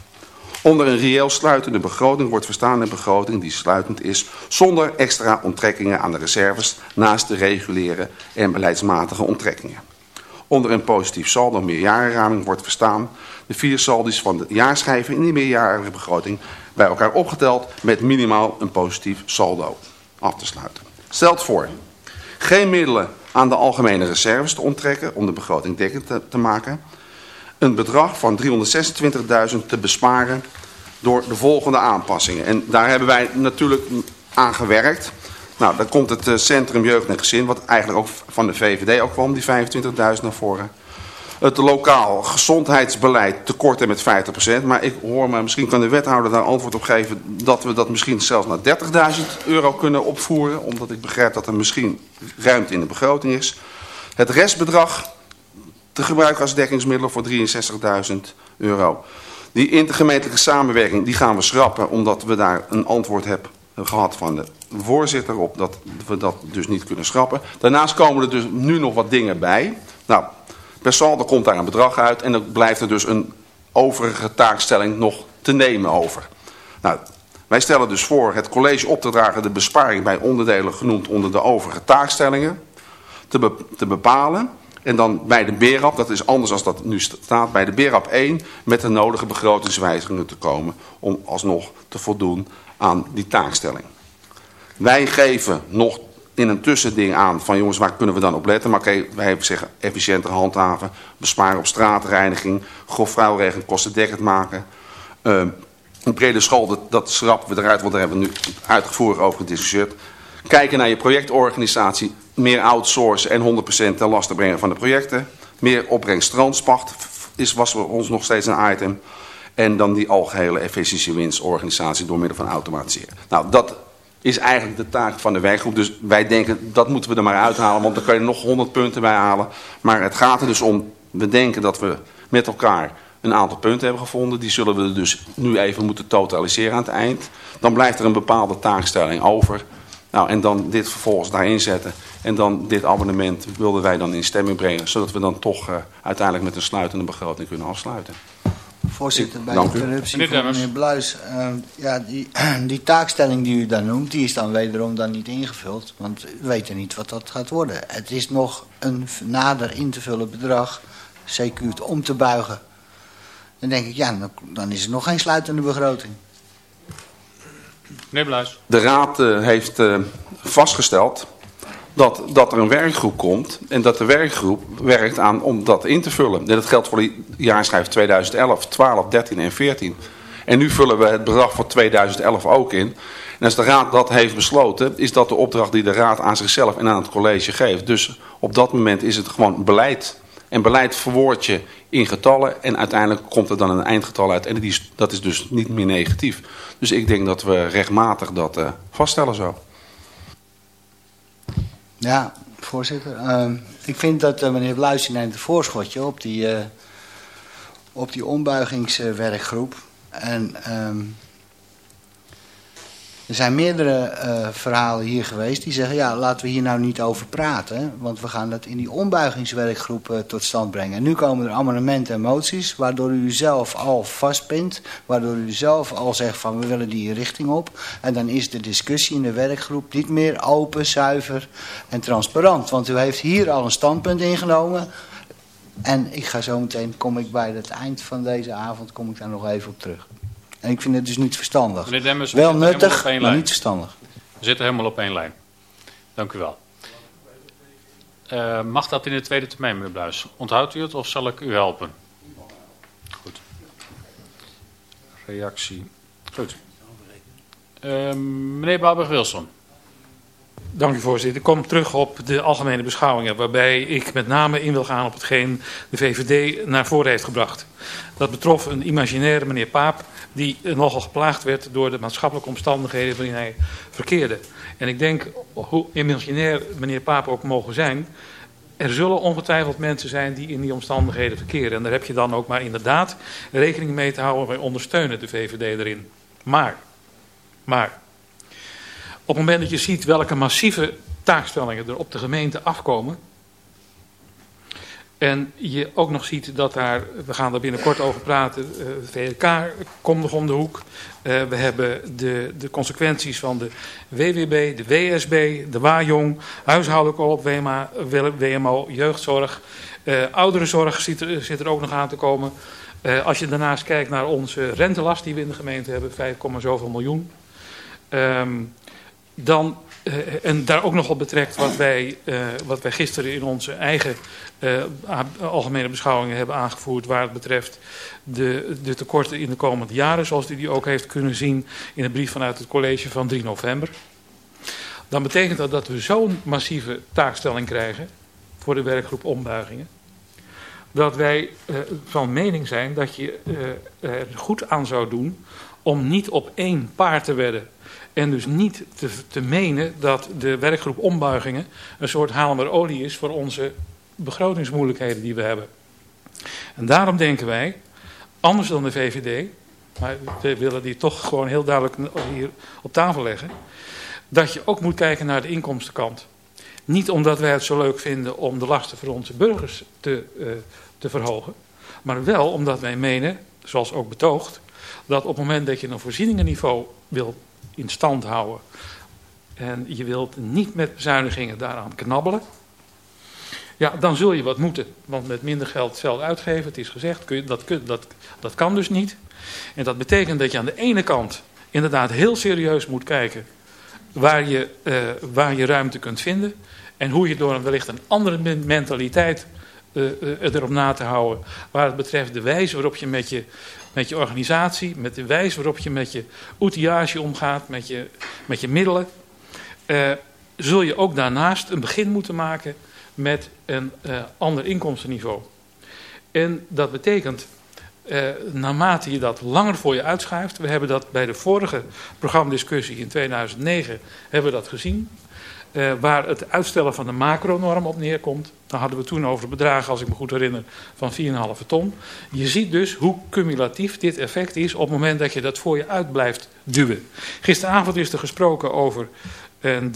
Speaker 1: Onder een reëel sluitende begroting wordt verstaan een begroting die sluitend is zonder extra onttrekkingen aan de reserves naast de reguliere en beleidsmatige onttrekkingen. Onder een positief saldo meerjarenraming wordt verstaan de vier saldi's van de jaarschijven in die meerjarige begroting bij elkaar opgeteld met minimaal een positief saldo af te sluiten. Stelt voor geen middelen aan de algemene reserves te onttrekken om de begroting dekkend te maken een bedrag van 326.000 te besparen door de volgende aanpassingen. En daar hebben wij natuurlijk aan gewerkt. Nou, dan komt het Centrum Jeugd en Gezin, wat eigenlijk ook van de VVD ook kwam, die 25.000 naar voren. Het lokaal gezondheidsbeleid tekorten met 50%. Maar ik hoor me, misschien kan de wethouder daar antwoord op geven... dat we dat misschien zelfs naar 30.000 euro kunnen opvoeren. Omdat ik begrijp dat er misschien ruimte in de begroting is. Het restbedrag te gebruiken als dekkingsmiddel voor 63.000 euro. Die intergemeentelijke samenwerking die gaan we schrappen omdat we daar een antwoord hebben gehad van de voorzitter op dat we dat dus niet kunnen schrappen. Daarnaast komen er dus nu nog wat dingen bij. Nou, per saldo komt daar een bedrag uit en dan blijft er dus een overige taakstelling nog te nemen over. Nou, wij stellen dus voor het college op te dragen de besparing bij onderdelen genoemd onder de overige taakstellingen te, te bepalen. En dan bij de BERAP, dat is anders dan dat nu staat, bij de BERAP 1 met de nodige begrotingswijzigingen te komen om alsnog te voldoen aan die taakstelling. Wij geven nog in een tussending aan van jongens, waar kunnen we dan op letten? Maar okay, wij zeggen efficiënter handhaven, besparen op straatreiniging, grof vuilregen, kostendekkend maken. Uh, een brede school, dat, dat schrappen we eruit, want daar hebben we nu uitgevoerd over gediscussieerd. Kijken naar je projectorganisatie, meer outsourcen en 100% ten laste brengen van de projecten. Meer opbrengst transport is, was voor ons nog steeds een item. En dan die algehele efficiëntiewinsorganisatie door middel van automatiseren. Nou, dat is eigenlijk de taak van de werkgroep. Dus wij denken, dat moeten we er maar uithalen, want dan kan je nog 100 punten bij halen. Maar het gaat er dus om, we denken dat we met elkaar een aantal punten hebben gevonden. Die zullen we dus nu even moeten totaliseren aan het eind. Dan blijft er een bepaalde taakstelling over. Nou, en dan dit vervolgens daarin zetten. En dan dit abonnement wilden wij dan in stemming brengen. Zodat we dan toch uh, uiteindelijk met een sluitende begroting kunnen afsluiten.
Speaker 11: Voorzitter, bij de interruptie van meneer Bluis. Uh, ja, die, [clears throat] die taakstelling die u daar noemt, die is dan wederom dan niet ingevuld. Want u weet niet wat dat gaat worden. Het is nog een nader in te vullen bedrag, CQ om te buigen. Dan denk ik, ja, dan, dan is er nog geen sluitende begroting.
Speaker 1: De Raad uh, heeft uh, vastgesteld dat, dat er een werkgroep komt en dat de werkgroep werkt aan om dat in te vullen. En dat geldt voor de jaarschijf 2011, 12, 13 en 14. En nu vullen we het bedrag voor 2011 ook in. En als de Raad dat heeft besloten, is dat de opdracht die de Raad aan zichzelf en aan het college geeft. Dus op dat moment is het gewoon beleid En beleid verwoord je in getallen en uiteindelijk komt er dan een eindgetal uit. En die dat is dus niet meer negatief. Dus ik denk dat we rechtmatig dat uh, vaststellen zo.
Speaker 11: Ja, voorzitter. Uh, ik vind dat uh, meneer Bluis neemt een voorschotje op die, uh, op die ombuigingswerkgroep. En ehm, er zijn meerdere uh, verhalen hier geweest die zeggen... ja, laten we hier nou niet over praten... want we gaan dat in die ombuigingswerkgroep uh, tot stand brengen. En nu komen er amendementen en moties... waardoor u zelf al vastpint... waardoor u zelf al zegt van we willen die richting op... en dan is de discussie in de werkgroep niet meer open, zuiver en transparant. Want u heeft hier al een standpunt ingenomen... en ik ga zo meteen, kom ik bij het eind van deze avond... kom ik daar nog even op terug. En ik vind het dus niet verstandig.
Speaker 2: Meneer Demmers,
Speaker 11: wel nuttig, maar lijn. niet verstandig.
Speaker 2: We zitten helemaal op één lijn. Dank u wel. Uh, mag dat in de tweede termijn, meneer Bluis? Onthoudt u het of zal ik u helpen? Goed. Reactie. Goed. Uh, meneer Bouwberg-Wilson.
Speaker 12: Dank u voorzitter. Ik kom terug op de algemene beschouwingen, waarbij ik met name in wil gaan op hetgeen de VVD naar voren heeft gebracht. Dat betrof een imaginaire meneer Paap, die nogal geplaagd werd door de maatschappelijke omstandigheden waarin hij verkeerde. En ik denk, hoe imaginair meneer Paap ook mogen zijn, er zullen ongetwijfeld mensen zijn die in die omstandigheden verkeren. En daar heb je dan ook maar inderdaad rekening mee te houden. Wij ondersteunen de VVD erin. Maar, maar, op het moment dat je ziet welke massieve taakstellingen er op de gemeente afkomen. En je ook nog ziet dat daar, we gaan daar binnenkort over praten, uh, de VLK komt nog om de hoek. Uh, we hebben de, de consequenties van de WWB, de WSB, de WAJONG, huishoudelijke hulp, WMA, WMO, jeugdzorg. Uh, ouderenzorg zit er, zit er ook nog aan te komen. als je daarnaast kijkt naar onze rentelast die we in de gemeente hebben, 5, zoveel miljoen. Um, dan, en daar ook nog op betrekt wat wij, wat wij gisteren in onze eigen uh, algemene beschouwingen hebben aangevoerd... waar het betreft de, de tekorten in de komende jaren... zoals u die ook heeft kunnen zien in een brief vanuit het college van 3 november. Dan betekent dat dat we zo'n massieve taakstelling krijgen... voor de werkgroep ombuigingen... dat wij van mening zijn dat je er goed aan zou doen... om niet op één paard te wedden en dus niet te, te menen dat de werkgroep ombuigingen een soort haalmer olie is voor onze begrotingsmoeilijkheden die we hebben. En daarom denken wij, anders dan de VVD, maar we willen die toch gewoon heel duidelijk hier op tafel leggen, dat je ook moet kijken naar de inkomstenkant. Niet omdat wij het zo leuk vinden om de lasten voor onze burgers te, uh, te verhogen, maar wel omdat wij menen, zoals ook betoogd, dat op het moment dat je een voorzieningenniveau wil in stand houden. En je wilt niet met bezuinigingen daaraan knabbelen. Ja, dan zul je wat moeten. Want met minder geld hetzelfde uitgeven, het is gezegd, kun dat, dat, dat kan dus niet. En dat betekent dat je aan de ene kant inderdaad heel serieus moet kijken waar je, uh, waar je ruimte kunt vinden. En hoe je door een, wellicht een andere mentaliteit uh, uh, erop na te houden. Waar het betreft de wijze waarop je met je met je organisatie, met de wijze waarop je met je outillage omgaat, met je, met je middelen, zul je ook daarnaast een begin moeten maken met een uh, ander inkomstenniveau. En dat betekent, uh, naarmate je dat langer voor je uitschuift, we hebben dat bij de vorige programmadiscussie in 2009 hebben we dat gezien, uh, waar het uitstellen van de macronorm op neerkomt. Dan hadden we toen over bedragen, als ik me goed herinner, van 4,5 ton. Je ziet dus hoe cumulatief dit effect is op het moment dat je dat voor je uit blijft duwen. Gisteravond is er gesproken over een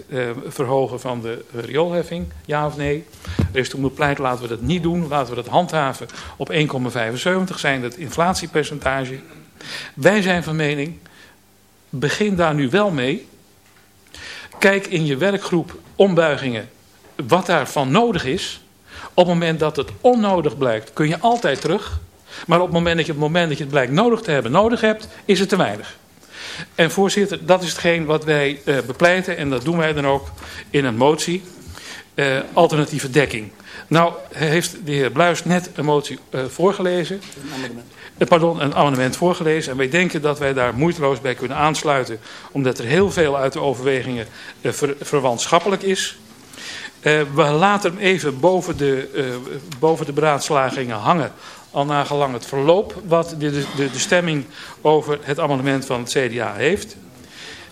Speaker 12: 3% uh, verhogen van de rioolheffing, ja of nee. Er is toen bepleit, laten we dat niet doen, laten we dat handhaven op 1,75 zijn het inflatiepercentage. Wij zijn van mening, begin daar nu wel mee Kijk in je werkgroep ombuigingen wat daarvan nodig is. Op het moment dat het onnodig blijkt, kun je altijd terug. Maar op het moment dat je, het moment dat je het blijkt nodig te hebben, nodig hebt, is het te weinig. En voorzitter, dat is hetgeen wat wij uh, bepleiten. En dat doen wij dan ook in een motie. Uh, alternatieve dekking. Nou heeft de heer Bluis net een motie uh, voorgelezen. Een amendement. Pardon, een amendement voorgelezen. En wij denken dat wij daar moeiteloos bij kunnen aansluiten. Omdat er heel veel uit de overwegingen uh, ver, verwantschappelijk is. Uh, we laten hem even boven de, uh, boven de beraadslagingen hangen. Al nagelang het verloop wat de, de, de stemming over het amendement van het CDA heeft.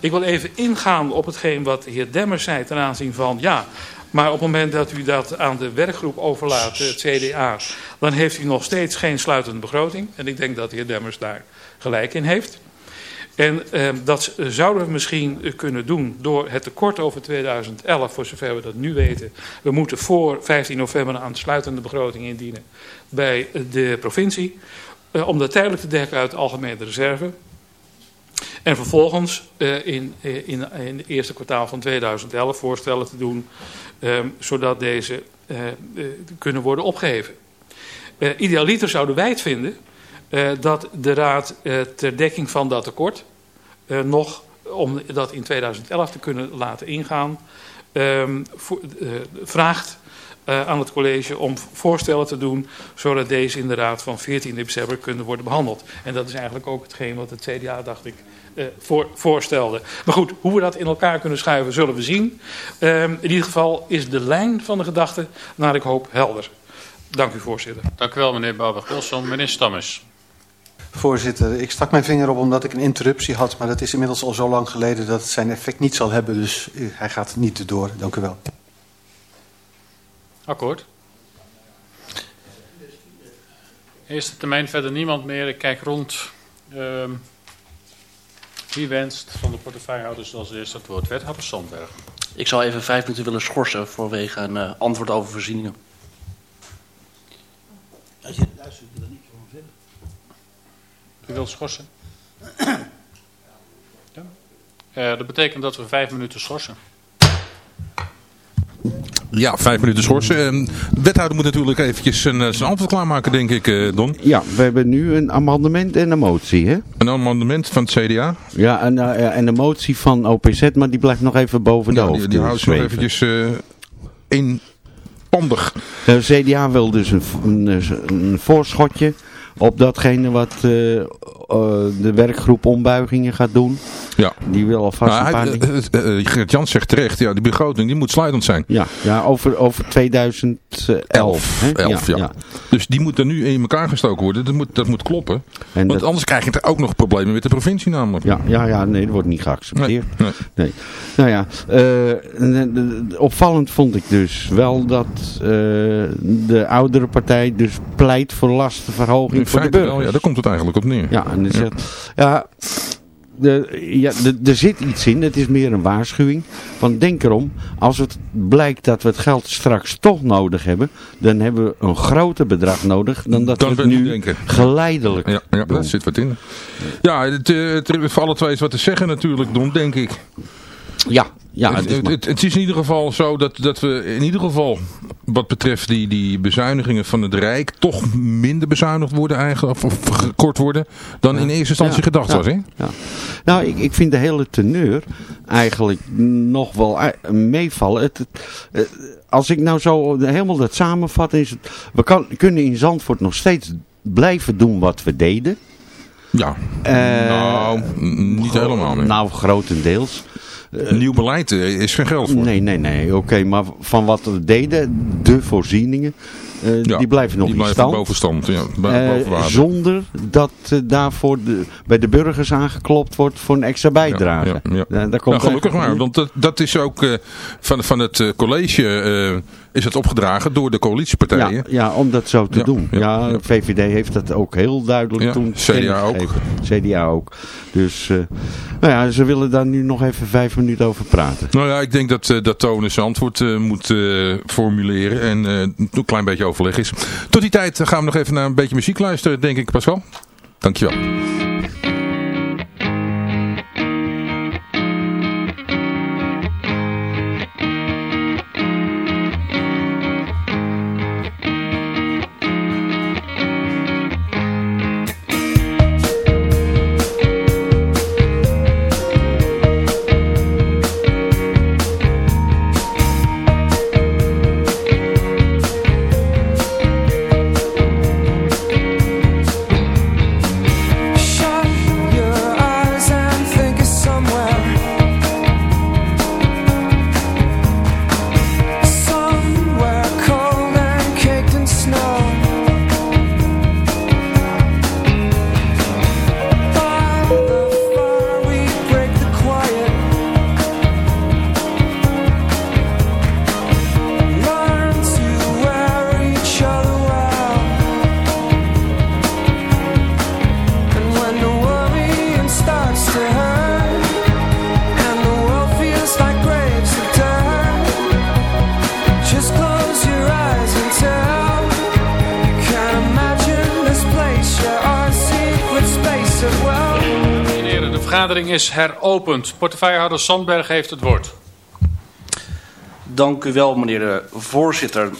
Speaker 12: Ik wil even ingaan op hetgeen wat de heer Demmers zei ten aanzien van... ja, maar op het moment dat u dat aan de werkgroep overlaat, het CDA... dan heeft u nog steeds geen sluitende begroting. En ik denk dat de heer Demmers daar gelijk in heeft. En eh, dat zouden we misschien kunnen doen door het tekort over 2011, voor zover we dat nu weten. We moeten voor 15 november een aansluitende begroting indienen bij de provincie. Uh, om dat tijdelijk te dekken uit de algemene reserve. En vervolgens uh, in, in, in het eerste kwartaal van 2011 voorstellen te doen, uh, zodat deze kunnen worden opgeheven. idealiter zouden wij het vinden dat de Raad ter dekking van dat tekort nog, om dat in 2011 te kunnen laten ingaan, ehm, vraagt aan het college om voorstellen te doen, zodat deze in de Raad van 14 december kunnen worden behandeld. En dat is eigenlijk ook hetgeen wat het CDA, dacht ik, uh, voor, voorstelde. Maar goed, hoe we dat in elkaar kunnen schuiven zullen we zien. Uh, in ieder geval is de lijn van de gedachte, naar ik hoop, helder. Dank u voorzitter.
Speaker 2: Dank u wel meneer Bouwberg-Wilson. Meneer Stammes.
Speaker 13: Voorzitter, ik stak mijn vinger op omdat ik een interruptie had, maar dat is inmiddels al zo lang geleden dat het zijn effect niet zal hebben, dus uh, hij gaat niet door. Dank u wel.
Speaker 2: Akkoord. Eerste termijn verder niemand meer. Ik kijk rond. Uh, wie wenst van de portefeuillehouders als eerste het woord? Wethouder Sandberg.
Speaker 14: Ik zou even vijf minuten willen schorsen vanwege een uh, antwoord over voorzieningen.
Speaker 4: Als je luistert, wil er niet van verder.
Speaker 2: U wilt schorsen? ja. Uh, dat betekent dat we vijf minuten schorsen.
Speaker 15: Ja, vijf minuten schorsen. De wethouder moet natuurlijk eventjes zijn, zijn antwoord klaarmaken, denk ik, Don.
Speaker 16: Ja, we hebben nu een amendement en een motie, hè?
Speaker 15: Een amendement van het CDA?
Speaker 16: Ja, en, uh, en een motie van OPZ, maar die blijft nog even boven de
Speaker 15: ja,
Speaker 16: hoofd
Speaker 15: Die, die houdt nog eventjes uh, eenpandig.
Speaker 16: De CDA wil dus een, een, een voorschotje op datgene wat uh, de werkgroep ombuigingen gaat doen.
Speaker 15: Ja.
Speaker 16: Die wil alvast
Speaker 15: nou,
Speaker 16: een paar
Speaker 15: hij, uh, Gert-Jan zegt terecht, ja, die begroting die moet sluitend zijn.
Speaker 16: Ja, ja over, over 2011.
Speaker 15: 11,
Speaker 16: hè?
Speaker 15: 11 ja, ja. Dus die moet er nu in elkaar gestoken worden. Dat moet, dat moet kloppen. En Want dat... anders krijg je er ook nog problemen met de provincie namelijk.
Speaker 16: Ja, ja, ja nee, dat wordt niet geaccepteerd.
Speaker 15: Nee, nee.
Speaker 16: nee. Nou ja, opvallend vond ik dus wel dat de oudere partij dus pleit voor lastenverhoging
Speaker 15: in
Speaker 16: voor de burgers.
Speaker 15: Wel, ja, daar komt het eigenlijk op neer.
Speaker 16: Ja, en dan zegt, ja, de, ja er zit iets in, het is meer een waarschuwing. Want denk erom, als het blijkt dat we het geld straks toch nodig hebben, dan hebben we een groter bedrag nodig dan dat we het nu
Speaker 15: denken.
Speaker 16: geleidelijk
Speaker 15: Ja, ja daar zit wat in. Ja, het, het, het, voor alle twee is wat te zeggen natuurlijk, Don, denk ik.
Speaker 16: Ja, ja
Speaker 15: het, het, het, het, is in ieder geval zo dat, dat we in ieder geval wat betreft die, die bezuinigingen van het Rijk toch minder bezuinigd worden eigenlijk, of, gekort worden dan ja. in eerste instantie
Speaker 16: ja,
Speaker 15: gedacht
Speaker 16: ja,
Speaker 15: was. Hè?
Speaker 16: Ja. Nou, ik, ik vind de hele teneur eigenlijk nog wel meevallen. Het, het, als ik nou zo helemaal dat samenvat, is het, we kan, kunnen in Zandvoort nog steeds blijven doen wat we deden.
Speaker 15: Ja, uh, nou, niet helemaal. Nee.
Speaker 16: Nou, grotendeels.
Speaker 15: Uh, Nieuw beleid is geen geld voor.
Speaker 16: Nee, nee, nee. Oké, okay, maar van wat we deden, de voorzieningen, uh,
Speaker 15: ja,
Speaker 16: die blijven nog
Speaker 15: die blijven
Speaker 16: stand.
Speaker 15: bovenstand. Ja,
Speaker 16: uh, zonder dat daarvoor de, bij de burgers aangeklopt wordt voor een extra bijdrage.
Speaker 15: Ja.
Speaker 16: daar komt
Speaker 15: nou, gelukkig maar, want dat, dat is ook van, van het college is het opgedragen door de coalitiepartijen.
Speaker 16: Ja, ja om dat zo te doen. Ja, VVD heeft dat ook heel duidelijk toen
Speaker 15: CDA ook.
Speaker 16: CDA ook. Dus, uh, nou ja, ze willen daar nu nog even vijf minuten over praten.
Speaker 15: Nou ja, ik denk dat, uh, dat Toon zijn antwoord uh, moet formuleren en een klein beetje overleg is. Tot die tijd gaan we nog even naar een beetje muziek luisteren, denk ik, Pascal. Dankjewel.
Speaker 2: Vergadering is heropend. Portefeuillehouder Sandberg heeft het woord.
Speaker 14: Dank u wel, meneer de voorzitter.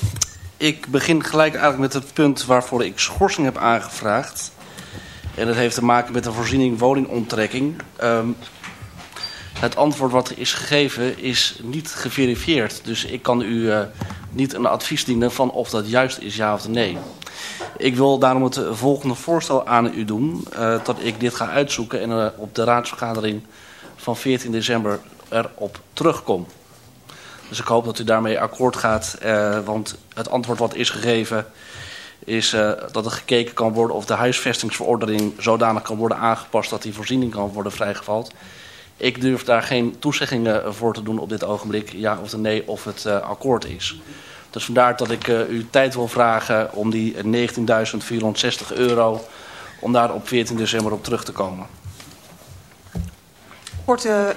Speaker 14: Ik begin gelijk eigenlijk met het punt waarvoor ik schorsing heb aangevraagd. En dat heeft te maken met de voorziening woningonttrekking. Um, het antwoord wat is gegeven is niet geverifieerd. Dus ik kan u uh, niet een advies dienen van of dat juist is ja of nee. Ik wil daarom het volgende voorstel aan u doen. Uh, dat ik dit ga uitzoeken en uh, op de raadsvergadering van 14 december erop terugkom. Dus ik hoop dat u daarmee akkoord gaat. Uh, want het antwoord wat is gegeven is dat er gekeken kan worden of de huisvestingsverordening zodanig kan worden aangepast dat die voorziening kan worden vrijgevald. Ik durf daar geen toezeggingen voor te doen op dit ogenblik, ja of nee, of het akkoord is. Dus vandaar dat ik uh, u tijd wil vragen om die 19.460 euro, om daar op 14 december op terug te komen.
Speaker 8: Korte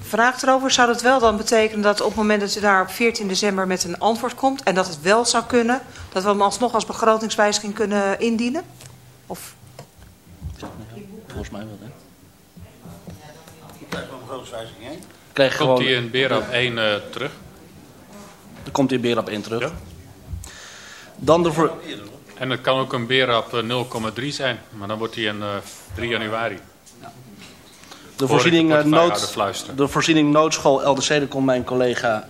Speaker 8: vraag erover. Zou dat wel dan betekenen dat op het moment dat u daar op 14 december met een antwoord komt... en dat het wel zou kunnen, dat we hem alsnog als begrotingswijziging kunnen indienen? Of...
Speaker 14: Volgens mij wel, hè?
Speaker 4: Krijg heen?
Speaker 14: Krijg
Speaker 2: Komt hij in BERAP 1 uh, terug?
Speaker 14: Er komt in BERAP 1 terug. Ja. Dan de voor...
Speaker 2: En het kan ook een BERAP 0,3 zijn, maar dan wordt hij in uh, 3 januari.
Speaker 14: De voorziening, uh, nood, de voorziening noodschool LDC, daar komt mijn collega